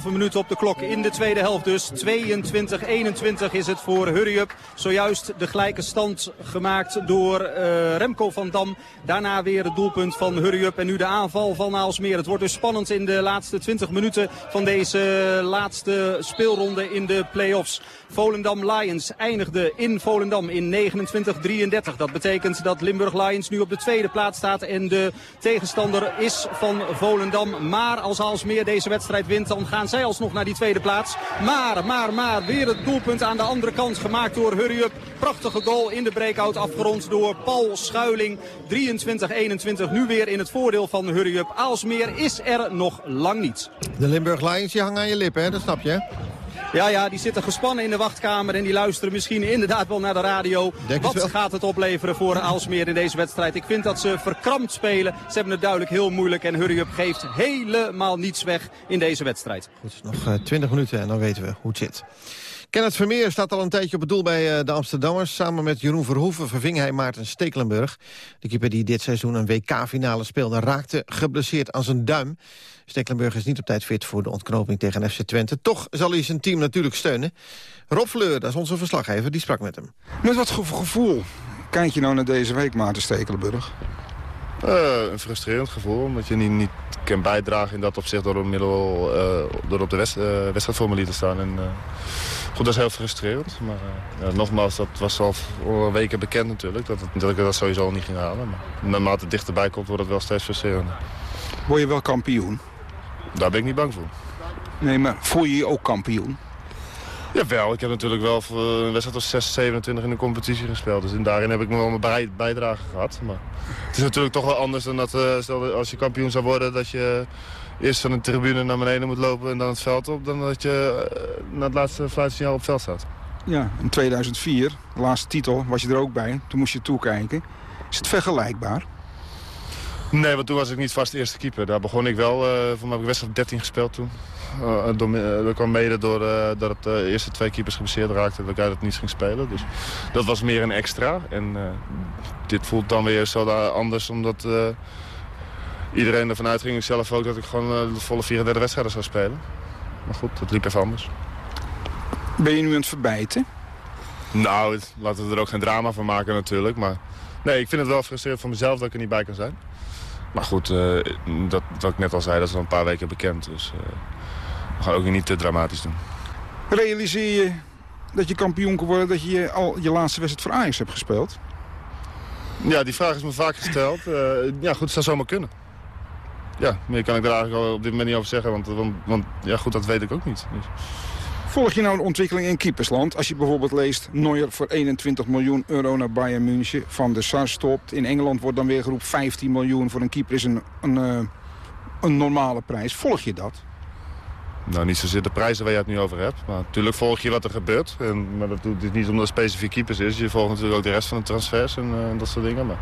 minuten op de klok in de tweede helft dus. 22-21 is het voor Hurry Up. Zojuist de gelijke stand gemaakt door uh, Remco van Dam. Daarna weer het doelpunt van Hurry Up. En nu de aanval van Aalsmeer. Het wordt dus spannend in de laatste 20 minuten van deze laatste speelronde in de play-offs. Volendam Lions eindigde in Volendam in 29-33. Dat betekent dat Limburg Lions nu op de tweede plaats staat en de tegenstander is van Volendam. Maar als Aalsmeer deze wedstrijd wint, dan gaan zij alsnog naar die tweede plaats. Maar, maar, maar, weer het doelpunt aan de andere kant gemaakt door Hurry Up. Prachtige goal in de breakout afgerond door Paul Schuiling. 23-21 nu weer in het voordeel van Hurry Up. Aalsmeer is er nog lang niet. De Limburg Lions die hangen aan je lippen, hè? dat snap je? Ja, ja, die zitten gespannen in de wachtkamer en die luisteren misschien inderdaad wel naar de radio. Denk Wat gaat het opleveren voor Aalsmeer in deze wedstrijd? Ik vind dat ze verkrampt spelen. Ze hebben het duidelijk heel moeilijk en Hurry Up geeft helemaal niets weg in deze wedstrijd. Goed, nog uh, 20 minuten en dan weten we hoe het zit. Kenneth Vermeer staat al een tijdje op het doel bij uh, de Amsterdammers. Samen met Jeroen Verhoeven verving hij Maarten Stekelenburg. De keeper die dit seizoen een WK-finale speelde... raakte geblesseerd aan zijn duim. Stekelenburg is niet op tijd fit voor de ontknoping tegen FC Twente. Toch zal hij zijn team natuurlijk steunen. Rob Fleur, dat is onze verslaggever, die sprak met hem. Met wat gevoel kijk je nou naar deze week, Maarten Stekelenburg? Uh, een frustrerend gevoel, omdat je niet, niet kan bijdragen in dat opzicht door, middel, uh, door op de west, uh, wedstrijdformulier te staan. En, goed, dat is heel frustrerend. Maar ja, nogmaals, dat was al weken bekend natuurlijk, dat, het, dat ik dat sowieso al niet ging halen. Maar naarmate het dichterbij komt, wordt het wel steeds frustrerender. Word je wel kampioen? Daar ben ik niet bang voor. Nee, maar voel je je ook kampioen? Jawel, ik heb natuurlijk wel een wedstrijd als 6, 27 in de competitie gespeeld. Dus daarin heb ik me wel mijn bijdrage gehad. Maar het is natuurlijk toch wel anders dan dat uh, stel, als je kampioen zou worden... dat je eerst van de tribune naar beneden moet lopen en dan het veld op... dan dat je uh, na het laatste fluitsignaal op het veld staat. Ja, in 2004, de laatste titel, was je er ook bij. Toen moest je toekijken. Is het vergelijkbaar? Nee, want toen was ik niet vast eerste keeper. Daar begon ik wel. Uh, voor mij heb ik wedstrijd 13 gespeeld toen. Uh, door, uh, dat kwam mede door dat het de eerste twee keepers geblesseerd raakten. Dat ik uit het niet ging spelen. Dus dat was meer een extra. En dit voelt dan weer zo anders. Omdat iedereen ervan uitging, zelf ook, dat ik gewoon de volle 34 wedstrijden zou spelen. Maar goed, dat liep even anders. Ben je nu aan het verbijten? Nou, het, laten we er ook geen drama van maken natuurlijk. Maar nee, ik vind het wel frustrerend voor mezelf dat ik er niet bij kan zijn. Maar goed, uh, dat, wat ik net al zei, dat is al een paar weken bekend. Dus uh, we gaan ook niet te dramatisch doen. Realiseer je dat je kampioen kan worden... dat je al je laatste wedstrijd voor Ajax hebt gespeeld? Ja, die vraag is me vaak gesteld. Eh, ja, goed, het zou zomaar kunnen. Ja, meer kan ik daar eigenlijk al op dit moment niet over zeggen. Want, want, want ja, goed, dat weet ik ook niet. Dus. Volg je nou de ontwikkeling in keepersland? Als je bijvoorbeeld leest... Neuer voor 21 miljoen euro naar Bayern München. Van de Sar stopt. In Engeland wordt dan weer geroepen 15 miljoen voor een keeper is een, een, eh, een normale prijs. Volg je dat? Nou, niet zozeer de prijzen waar je het nu over hebt. Maar natuurlijk volg je wat er gebeurt. En, maar dat doet dit niet omdat het specifiek keepers is. Je volgt natuurlijk ook de rest van de transfers en eh, dat soort dingen. Maar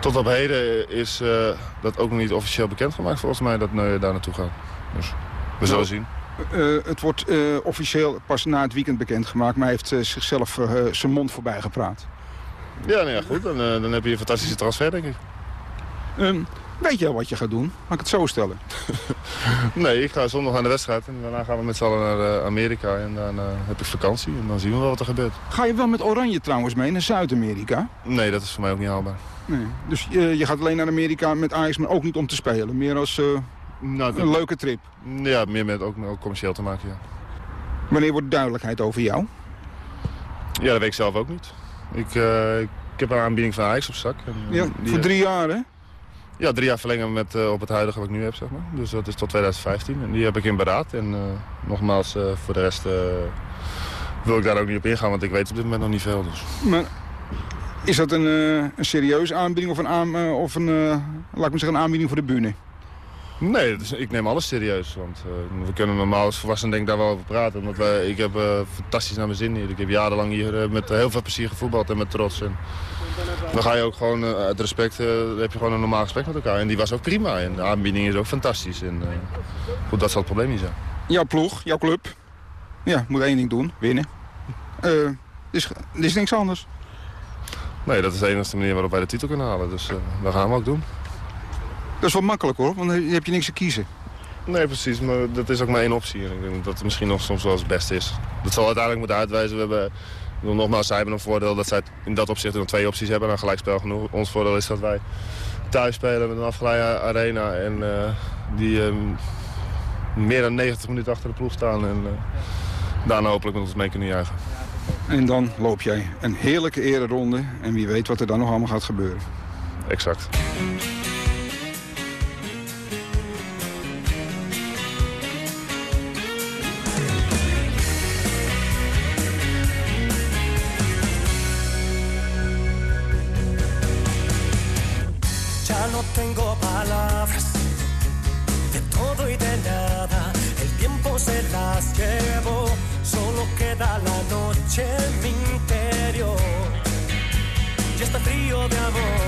tot op heden is eh, dat ook nog niet officieel bekendgemaakt volgens mij dat Neuer daar naartoe gaat. Dus we zullen zien. Eh, het wordt eh, officieel pas na het weekend bekendgemaakt... maar hij heeft eh, zichzelf zijn mond voorbij gepraat. Ja, nou ja, goed. Dan, dan heb je een fantastische transfer, denk ik. Ehm, weet je al wat je gaat doen? Mag ik het zo stellen? (laughs) Nee, ik ga zondag aan de wedstrijd en daarna gaan we met z'n allen naar Amerika. En dan heb ik vakantie en dan zien we wel wat er gebeurt. Ga je wel met Oranje trouwens mee naar Zuid-Amerika? Nee, dat is voor mij ook niet haalbaar. Nee. Dus je gaat alleen naar Amerika met Ajax, maar ook niet om te spelen. Meer als Nou, een leuke trip. Ja, meer met ook, ook commercieel te maken, ja. Wanneer wordt duidelijkheid over jou? Ja, dat weet ik zelf ook niet. Ik, eh, ik heb een aanbieding van Ajax op zak. En, eh, Ja, die, voor eh, drie jaar, hè? Ja, drie jaar verlengen met, eh, op het huidige wat ik nu heb, zeg maar. Dus dat is tot 2015. En die heb ik in beraad. En eh, nogmaals, eh, voor de rest eh, wil ik daar ook niet op ingaan, want ik weet op dit moment nog niet veel. Dus. Maar is dat een, eh, een serieuze aanbieding of een, aan, eh, of een eh, laat ik maar zeggen, een aanbieding voor de bühne? Nee, dus ik neem alles serieus. Want eh, we kunnen normaal als volwassenen denk ik daar wel over praten. Omdat wij, ik heb eh, fantastisch naar mijn zin hier. Ik heb jarenlang hier eh, met heel veel plezier gevoetbald en met trots. En dan ga je ook gewoon uit respect, heb je gewoon een normaal gesprek met elkaar. En die was ook prima. En de aanbieding is ook fantastisch. En goed, dat zal het probleem niet zijn. Jouw ploeg, jouw club. Ja, moet één ding doen, winnen. Er is, is niks anders. Nee, dat is de enige manier waarop wij de titel kunnen halen. Dus dat gaan we ook doen. Dat is wel makkelijk hoor, want dan heb je niks te kiezen. Nee, precies. Maar dat is ook maar één optie. En ik denk dat het misschien nog soms wel eens het beste is. Dat zal uiteindelijk moeten uitwijzen. We hebben, nogmaals, zij hebben een voordeel dat zij in dat opzicht nog twee opties hebben. En gelijkspel genoeg. Ons voordeel is dat wij thuis spelen met een afgeleide arena. En eh, die eh, meer dan 90 minuten achter de ploeg staan. En eh, daarna hopelijk met ons mee kunnen juichen. En dan loop jij een heerlijke ereronde. En wie weet wat er dan nog allemaal gaat gebeuren. Exact. Las llevó, solo queda la noche en mi interior. Y este frío de amor.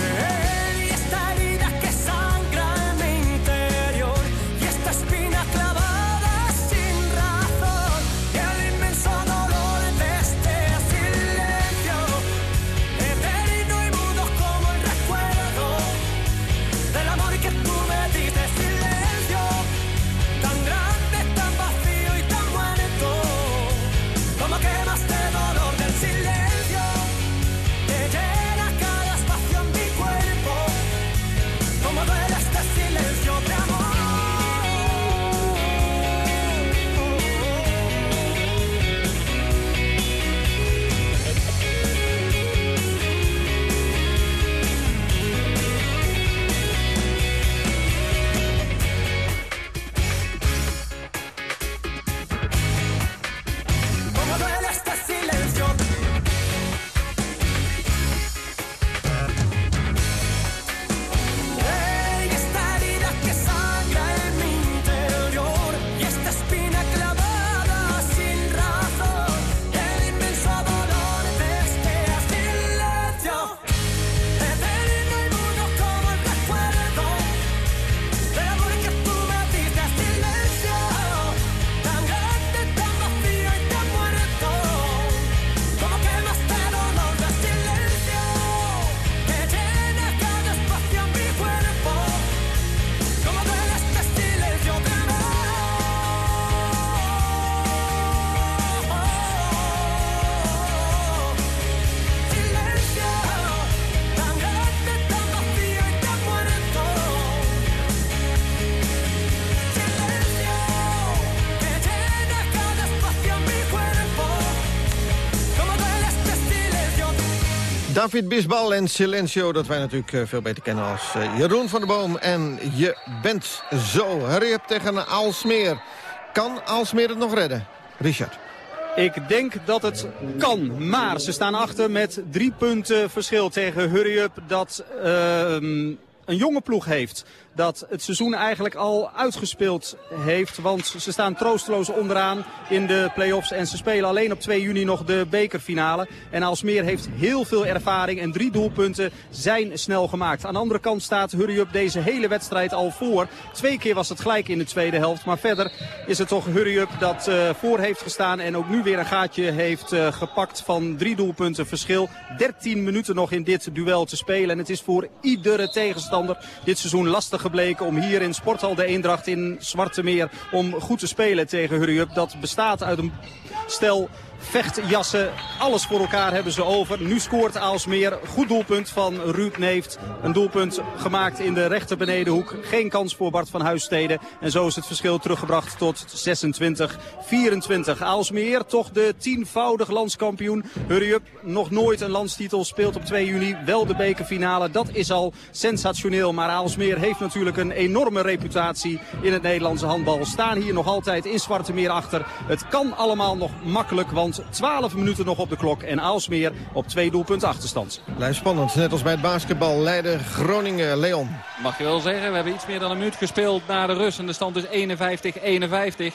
David Bisbal en Silencio, dat wij natuurlijk eh, veel beter kennen als eh, Jeroen van der Boom. En je bent zo. Hurry up tegen Aalsmeer. Kan Aalsmeer het nog redden? Richard. Ik denk dat het kan, maar ze staan achter met drie punten verschil tegen Hurry Up dat ehm, een jonge ploeg heeft. Dat het seizoen eigenlijk al uitgespeeld heeft. Want ze staan troosteloos onderaan in de play-offs. En ze spelen alleen op 2 juni nog de bekerfinale. En Alsmeer heeft heel veel ervaring. En drie doelpunten zijn snel gemaakt. Aan de andere kant staat Hurry Up deze hele wedstrijd al voor. Twee keer was het gelijk in de tweede helft. Maar verder is het toch Hurry Up dat eh, voor heeft gestaan. En ook nu weer een gaatje heeft eh, gepakt van drie doelpunten verschil. 13 minuten nog in dit duel te spelen. En het is voor iedere tegenstander dit seizoen lastig gebleken om hier in Sporthal de Eendracht in Zwarte Meer om goed te spelen tegen Hurry Up. Dat bestaat uit een stel vechtjassen. Alles voor elkaar hebben ze over. Nu scoort Aalsmeer. Goed doelpunt van Ruud Neeft. Een doelpunt gemaakt in de rechter benedenhoek. Geen kans voor Bart van Huissteden. En zo is het verschil teruggebracht tot 26-24. Aalsmeer toch de tienvoudig landskampioen. Hurry up, nog nooit een landstitel. Speelt op 2 juni wel de bekerfinale. Dat is al sensationeel. Maar Aalsmeer heeft natuurlijk een enorme reputatie in het Nederlandse handbal. Staan hier nog altijd in Zwarte Meer achter. Het kan allemaal nog makkelijk, want 12 minuten nog op de klok. En Aalsmeer op twee doelpunten achterstand. Blijft spannend, net als bij het basketbal. Leiden Groningen, Leon. Mag je wel zeggen, we hebben iets meer dan een minuut gespeeld na de rust. En de stand is 51-51.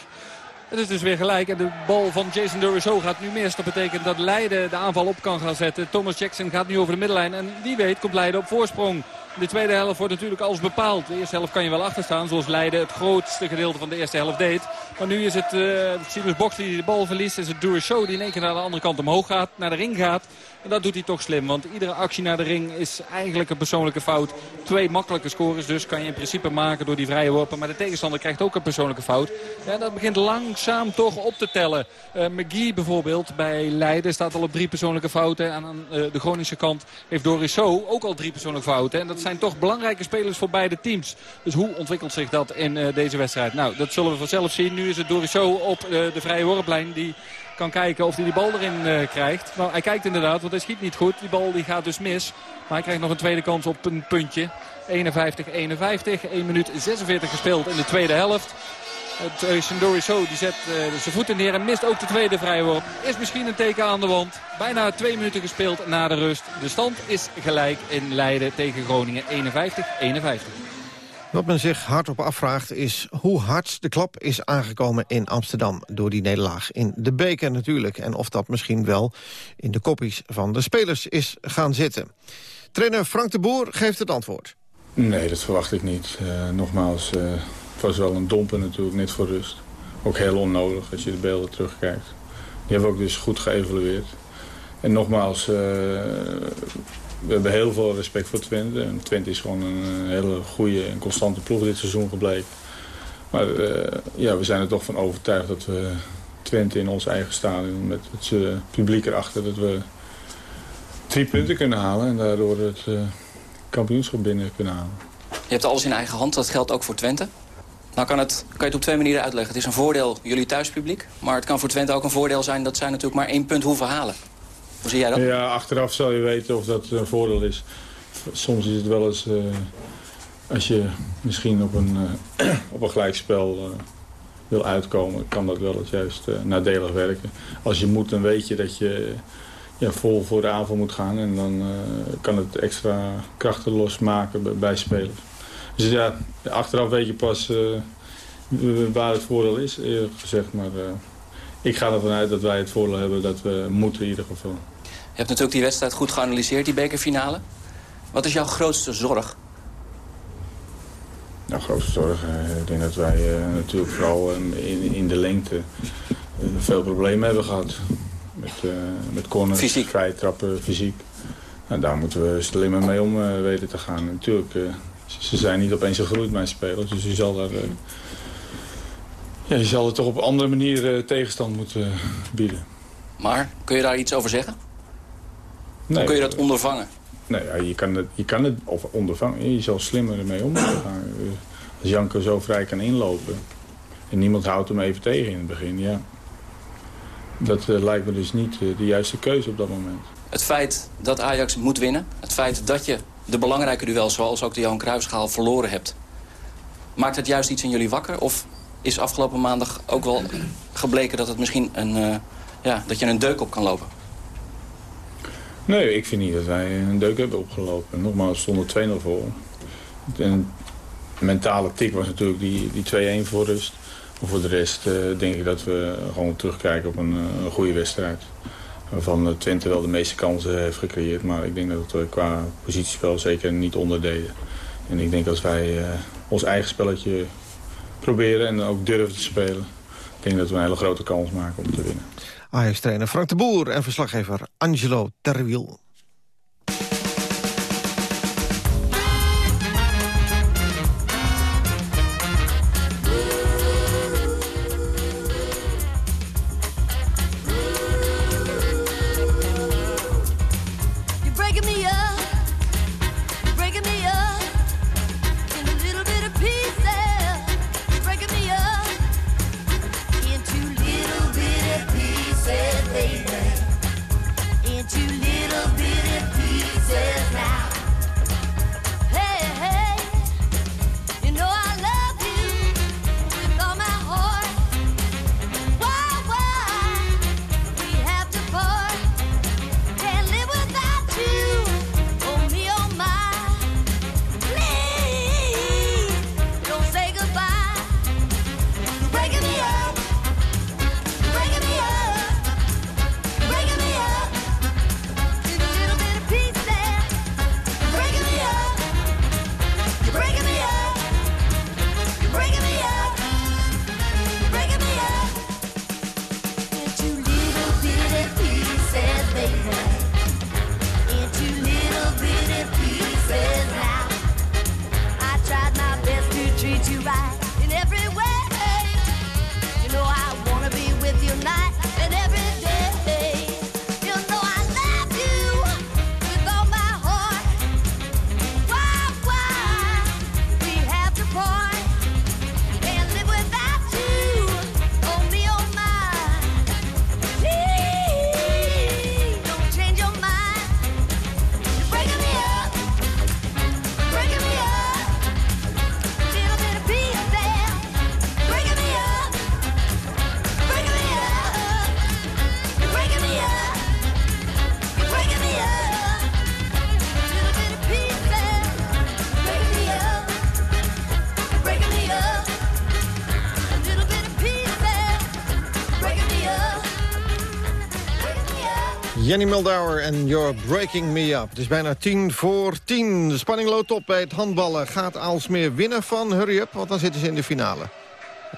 Het is dus weer gelijk. En de bal van Jason Duriso gaat nu mis. Dat betekent dat Leiden de aanval op kan gaan zetten. Thomas Jackson gaat nu over de middenlijn. En wie weet komt Leiden op voorsprong. De tweede helft wordt natuurlijk alles bepaald. De eerste helft kan je wel achterstaan. Zoals Leiden het grootste gedeelte van de eerste helft deed. Maar nu is het uh, Silas Box die de bal verliest. Is het Duriso die in één keer naar de andere kant omhoog gaat. Naar de ring gaat. En dat doet hij toch slim. Want iedere actie naar de ring is eigenlijk een persoonlijke fout. Twee makkelijke scores dus kan je in principe maken door die vrije worpen. Maar de tegenstander krijgt ook een persoonlijke fout. Ja, dat begint langzaam toch op te tellen. Uh, McGee bijvoorbeeld bij Leiden staat al op drie persoonlijke fouten. En aan uh, de Groningse kant heeft Dorisso ook al drie persoonlijke fouten. En dat zijn toch belangrijke spelers voor beide teams. Dus hoe ontwikkelt zich dat in uh, deze wedstrijd? Nou, dat zullen we vanzelf zien. Nu is het Dorisso op de vrije worplijn die kan kijken of hij die bal erin uh, krijgt. Nou, hij kijkt inderdaad, want hij schiet niet goed. Die bal die gaat dus mis. Maar hij krijgt nog een tweede kans op een puntje. 51-51, 1 minuut 46 gespeeld in de tweede helft. Het uh, Sindoriso die zet uh, zijn voeten neer en mist ook de tweede vrijworp. Is misschien een teken aan de wand. Bijna twee minuten gespeeld na de rust. De stand is gelijk in Leiden tegen Groningen 51-51. Wat men zich hardop afvraagt is hoe hard de klap is aangekomen in Amsterdam... door die nederlaag in de beker natuurlijk. En of dat misschien wel in de koppies van de spelers is gaan zitten. Trainer Frank de Boer geeft het antwoord. Nee, dat verwacht ik niet. Uh, nogmaals, uh, het was wel een domper natuurlijk, net voor rust. Ook heel onnodig als je de beelden terugkijkt. Die hebben we ook dus goed geëvalueerd. En nogmaals, uh, we hebben heel veel respect voor Twente. En Twente is gewoon een hele goede en constante ploeg dit seizoen gebleken. Maar uh, ja, we zijn er toch van overtuigd dat we Twente in ons eigen stadion... met het publiek erachter, dat we drie punten kunnen halen... en daardoor het uh, kampioenschap binnen kunnen halen. Je hebt alles in eigen hand, dat geldt ook voor Twente. Nou kan, het, kan je het op twee manieren uitleggen. Het is een voordeel, jullie thuispubliek. Maar het kan voor Twente ook een voordeel zijn dat zij natuurlijk maar één punt hoeven halen. Hoe zie jij dat? Ja, achteraf zal je weten of dat een voordeel is. Soms is het wel eens... Uh, als je misschien op een, uh, (clears throat) op een gelijkspel uh, wil uitkomen... kan dat wel eens juist nadelig werken. Als je moet, dan weet je dat je ja, vol voor de aanval moet gaan. En dan kan het extra krachten losmaken bij, bij spelers. Dus ja, achteraf weet je pas waar het voordeel is, eerlijk gezegd. Maar ik ga ervan uit dat wij het voordeel hebben dat we moeten in ieder geval. Je hebt natuurlijk die wedstrijd goed geanalyseerd, die bekerfinale. Wat is jouw grootste zorg? Nou, grootste zorg. Uh, ik denk dat wij uh, natuurlijk vooral uh, in, in, de lengte veel problemen hebben gehad. Met, met corners, fysiek. vrije trappen, fysiek. Nou, daar moeten we slimmer mee om weten te gaan. Natuurlijk, ze zijn niet opeens gegroeid, mijn spelers. Dus je zal daar... ja, je zal er toch op een andere manier tegenstand moeten bieden. Maar, kun je daar iets over zeggen? Nee, Hoe kun je dat ondervangen? Nee, ja, je, kan het, je kan het of ondervangen. Je zal slimmer ermee om moeten gaan. Als Janko zo vrij kan inlopen en niemand houdt hem even tegen in het begin, ja. Dat uh, lijkt me dus niet uh, de juiste keuze op dat moment. Het feit dat Ajax moet winnen. Het feit dat je de belangrijke duels, zoals ook de Johan Cruijffschaal, verloren hebt. Maakt het juist iets in jullie wakker? Of is afgelopen maandag ook wel gebleken dat het misschien een, eh, ja, dat je een deuk op kan lopen? Nee, ik vind niet dat wij een deuk hebben opgelopen. Nogmaals, stonden 2-0 voor. Een mentale tik was natuurlijk die, die 2-1 voor rust. Maar voor de rest eh, denk ik dat we gewoon terugkijken op een, eh, goede wedstrijd. Waarvan Twente wel de meeste kansen heeft gecreëerd. Maar ik denk dat we qua positiespel zeker niet onderdeden. En ik denk als wij ons eigen spelletje proberen en ook durven te spelen... ik denk dat we een hele grote kans maken om te winnen. Ajax-trainer Frank de Boer en verslaggever Angelo Terwiel. Jenny Muldauer en You're Breaking Me Up. Het is bijna tien voor tien. De spanning loopt op bij het handballen. Gaat Aalsmeer winnen van Hurry Up? Want dan zitten ze in de finale.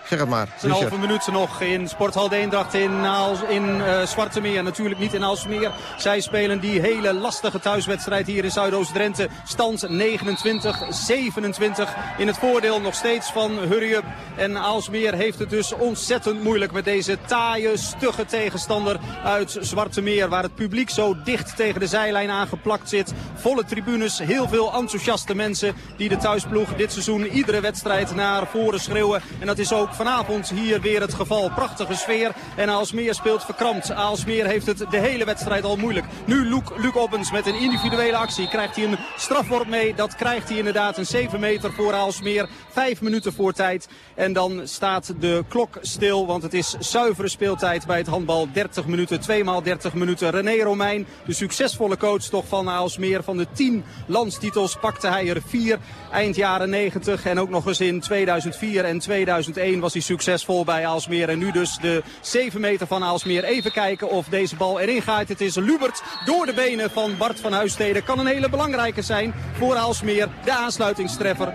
Zeg het maar. Een halve minuut nog in Sporthal de Eendracht in, Aals, in eh, Zwarte Meer. Natuurlijk niet in Aalsmeer. Zij spelen die hele lastige thuiswedstrijd hier in Zuidoost-Drenthe. Stand 29-27 in het voordeel nog steeds van Hurry Up. En Aalsmeer heeft het dus ontzettend moeilijk met deze taaie, stugge tegenstander uit Zwarte Meer. Waar het publiek zo dicht tegen de zijlijn aangeplakt zit. Volle tribunes, heel veel enthousiaste mensen die de thuisploeg dit seizoen iedere wedstrijd naar voren schreeuwen. En dat is ook vanavond hier weer het geval. Prachtige sfeer. En Aalsmeer speelt verkrampt. Aalsmeer heeft het de hele wedstrijd al moeilijk. Nu Luc, Luc Obbens met een individuele actie. Krijgt hij een strafworp mee. Dat krijgt hij inderdaad. Een 7 meter voor Aalsmeer. Vijf minuten voor tijd. En dan staat de klok stil. Want het is zuivere speeltijd bij het handbal. 30 minuten. 2 maal 30 minuten. René Romein, de succesvolle coach toch van Aalsmeer. Van de 10 landstitels pakte hij er 4 eind jaren 90. En ook nog eens in 2004 en 2001 was hij succesvol bij Aalsmeer. En nu dus de 7 meter van Aalsmeer. Even kijken of deze bal erin gaat. Het is Lubert door de benen van Bart van Huisteden. Kan een hele belangrijke zijn voor Aalsmeer. De aansluitingstreffer 29-28.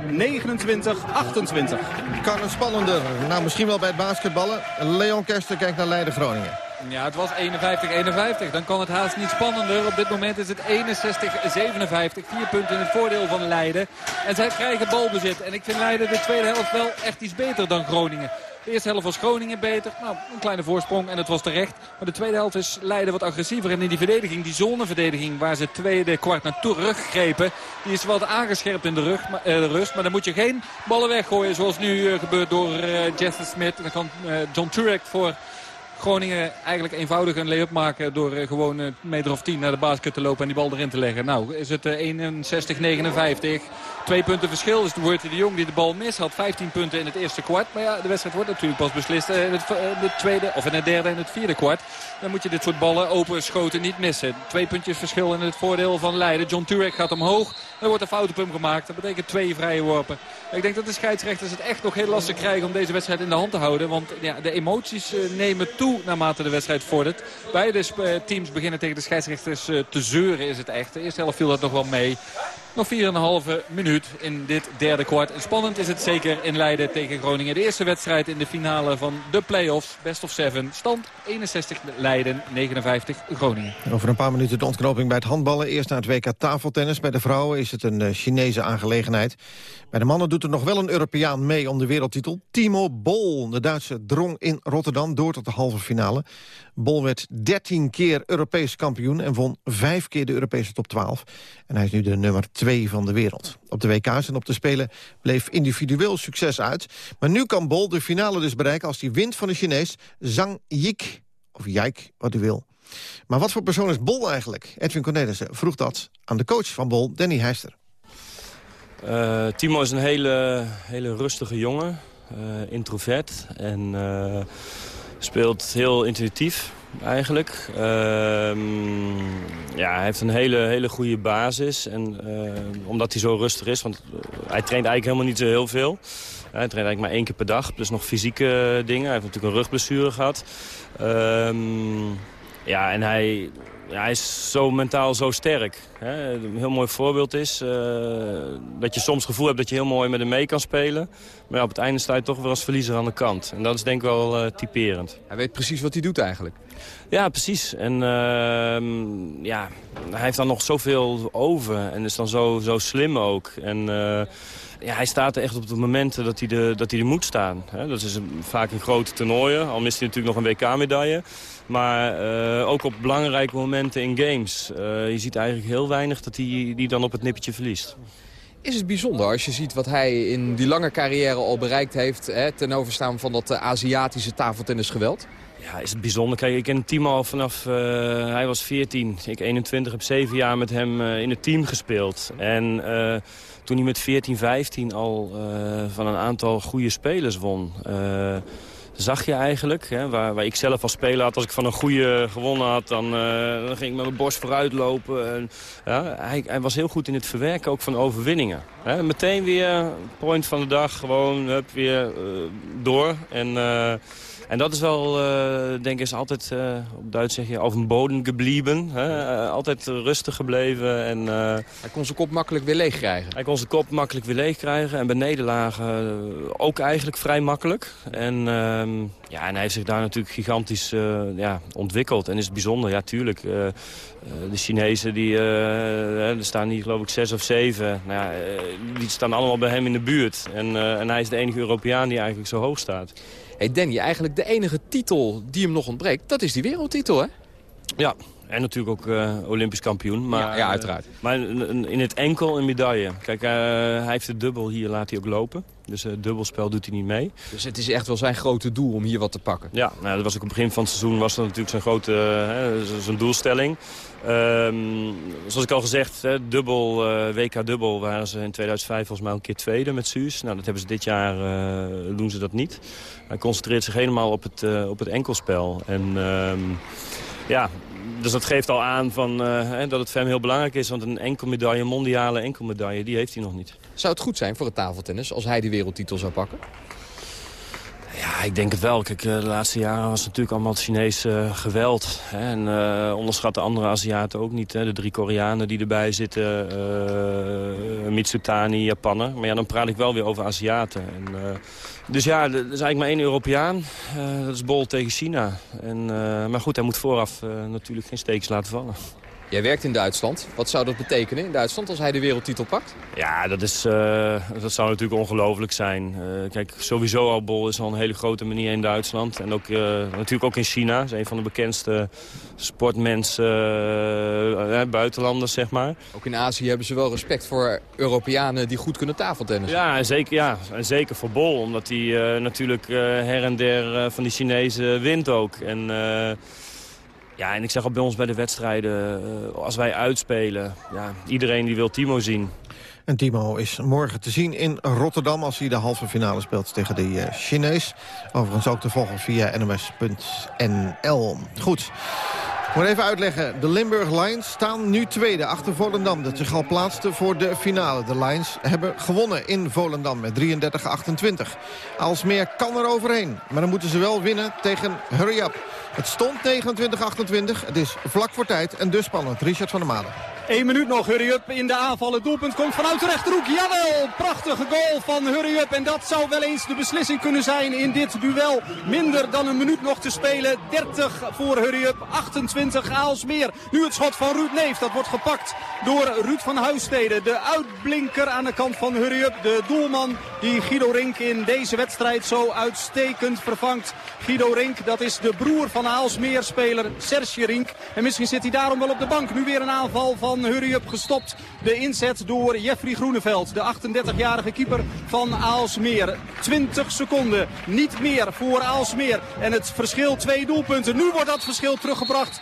Kan het spannender? Nou, misschien wel bij het basketballen. Leon Kersten kijkt naar Leiden Groningen. Ja, het was 51-51. Dan kan het haast niet spannender. Op dit moment is het 61-57. Vier punten in het voordeel van Leiden. En zij krijgen balbezit. En ik vind Leiden de tweede helft wel echt iets beter dan Groningen. De eerste helft was Groningen beter. Nou, een kleine voorsprong en het was terecht. Maar de tweede helft is Leiden wat agressiever. En in die verdediging, die zoneverdediging waar ze het tweede kwart naar teruggrepen. Die is wat aangescherpt in de, rug, maar, eh, de rust. Maar dan moet je geen ballen weggooien zoals nu eh, gebeurt door eh, Jesse Smith. En dan kan eh, John Turek voor Groningen eigenlijk eenvoudig een lay-up maken door eh, gewoon een meter of tien naar de basket te lopen en die bal erin te leggen. Nou is het eh, 61-59. Twee punten verschil. Dus wordt de Jong die de bal mis had 15 punten in het eerste kwart. Maar ja, de wedstrijd wordt natuurlijk pas beslist eh, in het, in het tweede of in het derde en het vierde kwart. Dan moet je dit soort ballen open schoten niet missen. Twee puntjes verschil in het voordeel van Leiden. John Turek gaat omhoog. Er wordt een hem gemaakt. Dat betekent twee vrije worpen. Ik denk dat de scheidsrechters het echt nog heel lastig krijgen om deze wedstrijd in de hand te houden. Want ja, de emoties eh, nemen toe naarmate de wedstrijd vordert. Beide eh, teams beginnen tegen de scheidsrechters eh, te zeuren is het echt. De eerste helft viel dat nog wel mee. Nog 4,5 minuut in dit derde kwart. En spannend is het zeker in Leiden tegen Groningen. De eerste wedstrijd in de finale van de play-offs. Best of 7. Stand 61 Leiden, 59 Groningen. Over een paar minuten de ontknoping bij het handballen. Eerst naar het WK tafeltennis. Bij de vrouwen is het een eh, Chinese aangelegenheid. Bij de mannen doet er nog wel een Europeaan mee om de wereldtitel. Timo Bol, de Duitse drong in Rotterdam door tot de halve finale. Bol werd 13 keer Europees kampioen en won vijf keer de Europese top 12. En hij is nu de nummer 2 van de wereld. Op de WK's en op de Spelen bleef individueel succes uit. Maar nu kan Bol de finale dus bereiken als hij wint van de Chinees Zhang Yik. Of Jijk, wat u wil. Maar wat voor persoon is Bol eigenlijk? Edwin Cornelissen vroeg dat aan de coach van Bol, Danny Heister. Eh, Timo is een hele, hele rustige jongen, eh, introvert en eh, speelt heel intuïtief eigenlijk. Ehm, ja, hij heeft een hele, hele goede basis en omdat hij zo rustig is, want hij traint eigenlijk helemaal niet zo heel veel. Hij traint eigenlijk maar één keer per dag, plus nog fysieke dingen. Hij heeft natuurlijk een rugblessure gehad. Ehm, ja, en hij, ja, hij is zo mentaal zo sterk. Hè. Een heel mooi voorbeeld is eh, dat je soms het gevoel hebt dat je heel mooi met hem mee kan spelen. Maar ja, op het einde sta je toch weer als verliezer aan de kant. En dat is denk ik wel eh, typerend. Hij weet precies wat hij doet eigenlijk. Ja, precies. En ehm, ja, hij heeft dan nog zoveel over en is dan zo, zo slim ook. En eh, ja, hij staat er echt op de momenten dat hij, de, dat hij er moet staan. Hè. Dat is een- vaak in grote toernooien, al mist hij natuurlijk nog een WK-medaille. Maar eh, ook op belangrijke momenten in games. Eh, je ziet eigenlijk heel weinig dat hij die dan op het nippertje verliest. Is het bijzonder als je ziet wat hij in die lange carrière al bereikt heeft... Hè, ten overstaan van dat eh, Aziatische tafeltennisgeweld? Ja, is het bijzonder. Kijk, ik ken Timo al vanaf, eh, hij was 14, ik 21, heb zeven jaar met hem eh, in het team gespeeld. En eh, toen hij met 14, 15 al van een aantal goede spelers won... zag je eigenlijk, hè, waar, waar ik zelf als speler had... als ik van een goede gewonnen had, dan, dan ging ik met mijn borst vooruit lopen. En, ja, hij, hij was heel goed in het verwerken ook van overwinningen. Hè. Meteen weer, point van de dag, gewoon hup, weer door. En... en dat is wel, eh, denk ik, is altijd, eh, op Duits zeg je, auf dem Boden geblieben. Hè? Eh, altijd rustig gebleven. En, Hij kon zijn kop makkelijk weer leeg krijgen. hij kon zijn kop makkelijk weer leeg krijgen. En bij nederlagen ook eigenlijk vrij makkelijk. En, ehm, ja, en hij heeft zich daar natuurlijk gigantisch ja, ontwikkeld. En is het bijzonder, ja, tuurlijk. de Chinezen, die, er staan hier geloof ik zes of zeven. Nou ja, die staan allemaal bij hem in de buurt. En, en hij is de enige Europeaan die eigenlijk zo hoog staat. Hey Danny, eigenlijk de enige titel die hem nog ontbreekt, dat is die wereldtitel, hè? Ja, en natuurlijk ook eh, Olympisch kampioen. Maar, Ja, ja, uiteraard. eh, maar in het enkel een medaille. Kijk, eh, hij heeft de dubbel, hier laat hij ook lopen. Dus het dubbelspel doet hij niet mee. Dus het is echt wel zijn grote doel om hier wat te pakken. Ja, nou, dat was ook op het begin van het seizoen was dat natuurlijk zijn grote eh, zijn doelstelling. Ehm, zoals ik al gezegd, hè, dubbel, eh, WK dubbel waren ze in 2005 volgens mij een keer tweede met Suus. Nou, dat hebben ze dit jaar, eh, doen ze dat niet. Hij concentreert zich helemaal op het, eh, op het enkelspel. En ehm, ja, dus dat geeft al aan van, eh, dat het voor heel belangrijk is. Want een enkelmedaille, een mondiale enkelmedaille, die heeft hij nog niet. Zou het goed zijn voor het tafeltennis als hij die wereldtitel zou pakken? Ja, ik denk het wel. Kijk, eh, de laatste jaren was het natuurlijk allemaal het Chinese eh, geweld. Hè? En eh, onderschat de andere Aziaten ook niet. Hè? De drie Koreanen die erbij zitten, eh Mitsutani, Japaner. Maar ja, dan praat ik wel weer over Aziaten. En, dus ja, er is eigenlijk maar één Europeaan. Dat is Bol tegen China. En, maar goed, hij moet vooraf natuurlijk geen steekjes laten vallen. Jij werkt in Duitsland. Wat zou dat betekenen in Duitsland als hij de wereldtitel pakt? Ja, dat, is, eh, dat zou natuurlijk ongelooflijk zijn. Eh, kijk, sowieso al bol is al een hele grote manier in Duitsland. En ook, eh, natuurlijk ook in China. Dat is een van de bekendste sportmensen, buitenlanders, zeg maar. Ook in Azië hebben ze wel respect voor Europeanen die goed kunnen tafeltennissen. Ja, en zeker, ja, en zeker voor Bol. Omdat hij natuurlijk her en der van die Chinezen wint ook. En, ja, en ik zeg al bij ons bij de wedstrijden, eh, als wij uitspelen... Ja, iedereen die wil Timo zien. En Timo is morgen te zien in Rotterdam... als hij de halve finale speelt tegen de eh, Chinees. Overigens ook te volgen via nms.nl. Goed. Moet even uitleggen. De Limburg Lions staan nu tweede achter Volendam... dat zich al plaatste voor de finale. De Lions hebben gewonnen in Volendam met 33-28. Alsmeer kan er overheen. Maar dan moeten ze wel winnen tegen Hurry Up. Het stond 29-28. Het is vlak voor tijd en dus spannend. Richard van der Malen. 1 minuut nog, Hurry Up in de aanval. Het doelpunt komt vanuit de rechterhoek. Jawel, prachtige goal van Hurry Up. En dat zou wel eens de beslissing kunnen zijn in dit duel. Minder dan een minuut nog te spelen. 30 voor Hurry Up, 28 Aalsmeer. Nu het schot van Ruud Neef. Dat wordt gepakt door Ruud van Huisstede. De uitblinker aan de kant van Hurry Up. De doelman die Guido Rink in deze wedstrijd zo uitstekend vervangt. Guido Rink, dat is de broer van Aalsmeer-speler Serge Rink. En misschien zit hij daarom wel op de bank. Nu weer een aanval van Hurry Up gestopt. De inzet door Jeffrey Groeneveld, de 38-jarige keeper van Aalsmeer. 20 seconden, niet meer voor Aalsmeer. En het verschil twee doelpunten. Nu wordt dat verschil teruggebracht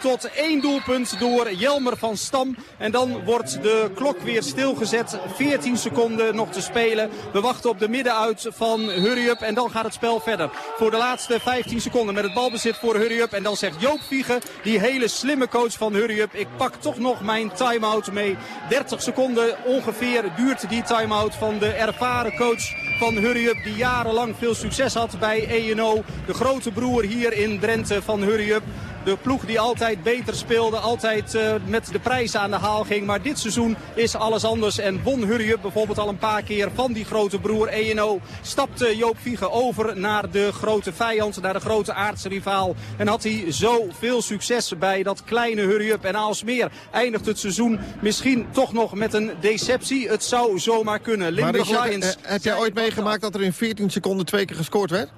tot één doelpunt door Jelmer van Stam. En dan wordt de klok weer stilgezet. 14 seconden nog te spelen. We wachten op de middenuit van Hurry Up. En dan gaat het spel verder. Voor de laatste 15 seconden met het balbezit voor Hurry Up. En dan zegt Joop Viegen, die hele slimme coach van Hurry Up. Ik pak toch nog mijn time-out mee. 30 seconden ongeveer duurt die time-out van de ervaren coach van Hurry Up. Die jarenlang veel succes had bij ENO. De grote broer hier in Drenthe van Hurry Up. De ploeg die altijd beter speelde, altijd eh, met de prijzen aan de haal ging. Maar dit seizoen is alles anders. En won Hurry Up bijvoorbeeld al een paar keer van die grote broer ENO. Stapte Joop Viegen over naar de grote vijand, naar de grote aardse rivaal. En had hij zoveel succes bij dat kleine Hurry Up. En Aalsmeer eindigt het seizoen misschien toch nog met een deceptie. Het zou zomaar kunnen. Maar Limburg Lions... eh, heb jij ooit meegemaakt dat er in 14 seconden twee keer gescoord werd?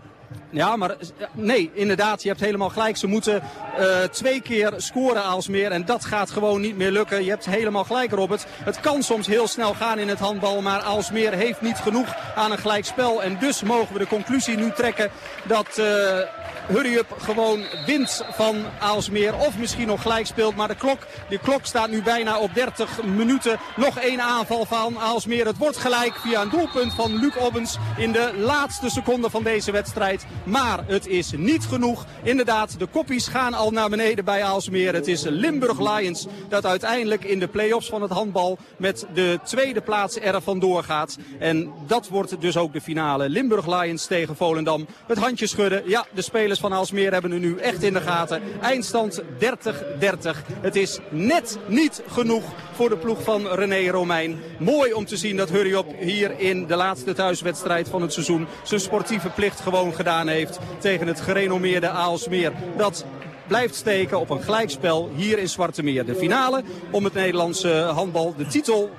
Ja, maar nee, inderdaad, je hebt helemaal gelijk. Ze moeten eh, twee keer scoren Aalsmeer en dat gaat gewoon niet meer lukken. Je hebt helemaal gelijk, Robert. Het kan soms heel snel gaan in het handbal, maar Aalsmeer heeft niet genoeg aan een gelijkspel. En dus mogen we de conclusie nu trekken dat... eh, Hurry Up gewoon wint van Aalsmeer. Of misschien nog gelijk speelt. Maar de klok, de klok staat nu bijna op 30 minuten. Nog één aanval van Aalsmeer. Het wordt gelijk via een doelpunt van Luc Obbens in de laatste seconde van deze wedstrijd. Maar het is niet genoeg. Inderdaad, de koppies gaan al naar beneden bij Aalsmeer. Het is Limburg Lions dat uiteindelijk in de play-offs van het handbal met de tweede plaats er vandoor gaat. En dat wordt dus ook de finale. Limburg Lions tegen Volendam. Het handje schudden. Ja, de spelers van Aalsmeer hebben het nu echt in de gaten. Eindstand 30-30. Het is net niet genoeg voor de ploeg van René Romein. Mooi om te zien dat Hurry Up hier in de laatste thuiswedstrijd van het seizoen... zijn sportieve plicht gewoon gedaan heeft tegen het gerenommeerde Aalsmeer. Dat blijft steken op een gelijkspel hier in Zwarte Meer. De finale om het Nederlandse handbal, de titel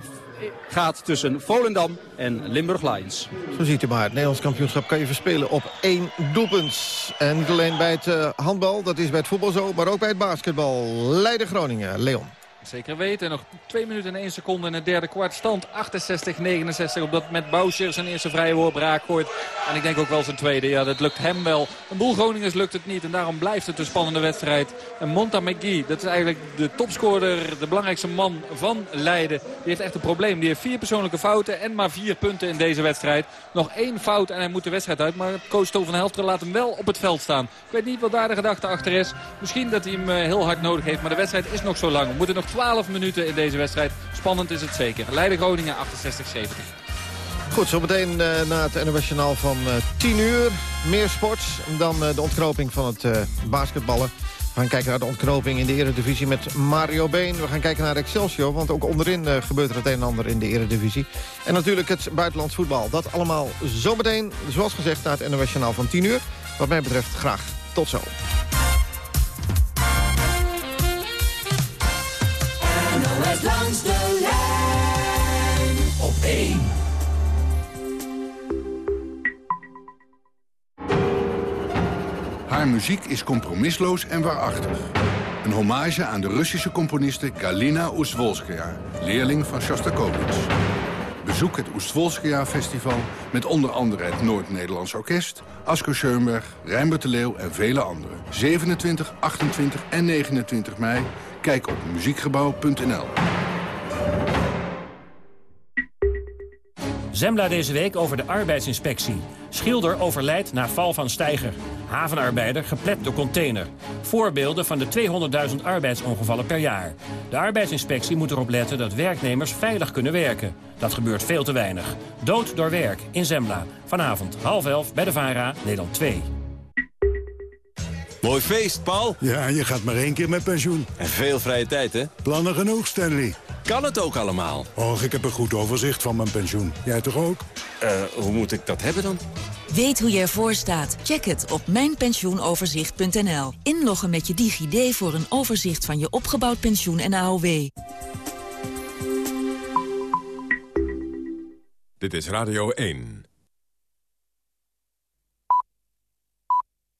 gaat tussen Volendam en Limburg Lions. Zo ziet u maar. Het Nederlands kampioenschap kan je verspelen op één doelpunt. En niet alleen bij het eh, handbal, dat is bij het voetbal zo, maar ook bij het basketbal. Leiden Groningen, Leon. Zeker weten. Nog 2 minuten en 1 seconde in het derde kwart. Stand 68-69. Op dat met Boucher zijn eerste vrije worp raak gooit. En ik denk ook wel zijn tweede. Ja, dat lukt hem wel. Een boel Groningers lukt het niet. En daarom blijft het een spannende wedstrijd. En Monta McGee, dat is eigenlijk de topscorer. De belangrijkste man van Leiden. Die heeft echt een probleem. Die heeft vier persoonlijke fouten. En maar vier punten in deze wedstrijd. Nog één fout en hij moet de wedstrijd uit. Maar coach Toon van Helfteren laat hem wel op het veld staan. Ik weet niet wat daar de gedachte achter is. Misschien dat hij hem eh, heel hard nodig heeft. Maar de wedstrijd is nog zo lang. We moeten nog 12 minuten in deze wedstrijd. Spannend is het zeker. Leiden Groningen 68-70. Goed, zometeen uh, na het NOS van uh, 10 uur. Meer sports dan uh, de ontknoping van het basketballen. We gaan kijken naar de ontknoping in de eredivisie met Mario Been. We gaan kijken naar Excelsior, want ook onderin gebeurt er het een en ander in de eredivisie. En natuurlijk het buitenlands voetbal. Dat allemaal zometeen, zoals gezegd, naar het NOS van 10 uur. Wat mij betreft graag tot zo. De lijn op één. Haar muziek is compromisloos en waarachtig. Een hommage aan de Russische componiste Galina Oezwolskaya, leerling van Shostakovich. Bezoek het Oestwolskaya Festival met onder andere het Noord-Nederlands Orkest... Asko Schoenberg, Rijnbert de Leeuw en vele anderen. 27, 28 en 29 mei. Kijk op muziekgebouw.nl. Zembla deze week over de arbeidsinspectie. Schilder overlijdt na val van steiger. Havenarbeider geplet door container. Voorbeelden van de 200.000 arbeidsongevallen per jaar. De arbeidsinspectie moet erop letten dat werknemers veilig kunnen werken. Dat gebeurt veel te weinig. Dood door werk in Zembla. Vanavond half elf bij de VARA, Nederland 2. Mooi feest, Paul. Ja, je gaat maar één keer met pensioen. En veel vrije tijd, hè? Plannen genoeg, Stanley. Kan het ook allemaal? Och, ik heb een goed overzicht van mijn pensioen. Jij toch ook? Eh, hoe moet ik dat hebben dan? Weet hoe je ervoor staat? Check het op mijnpensioenoverzicht.nl. Inloggen met je DigiD voor een overzicht van je opgebouwd pensioen en AOW. Dit is Radio 1.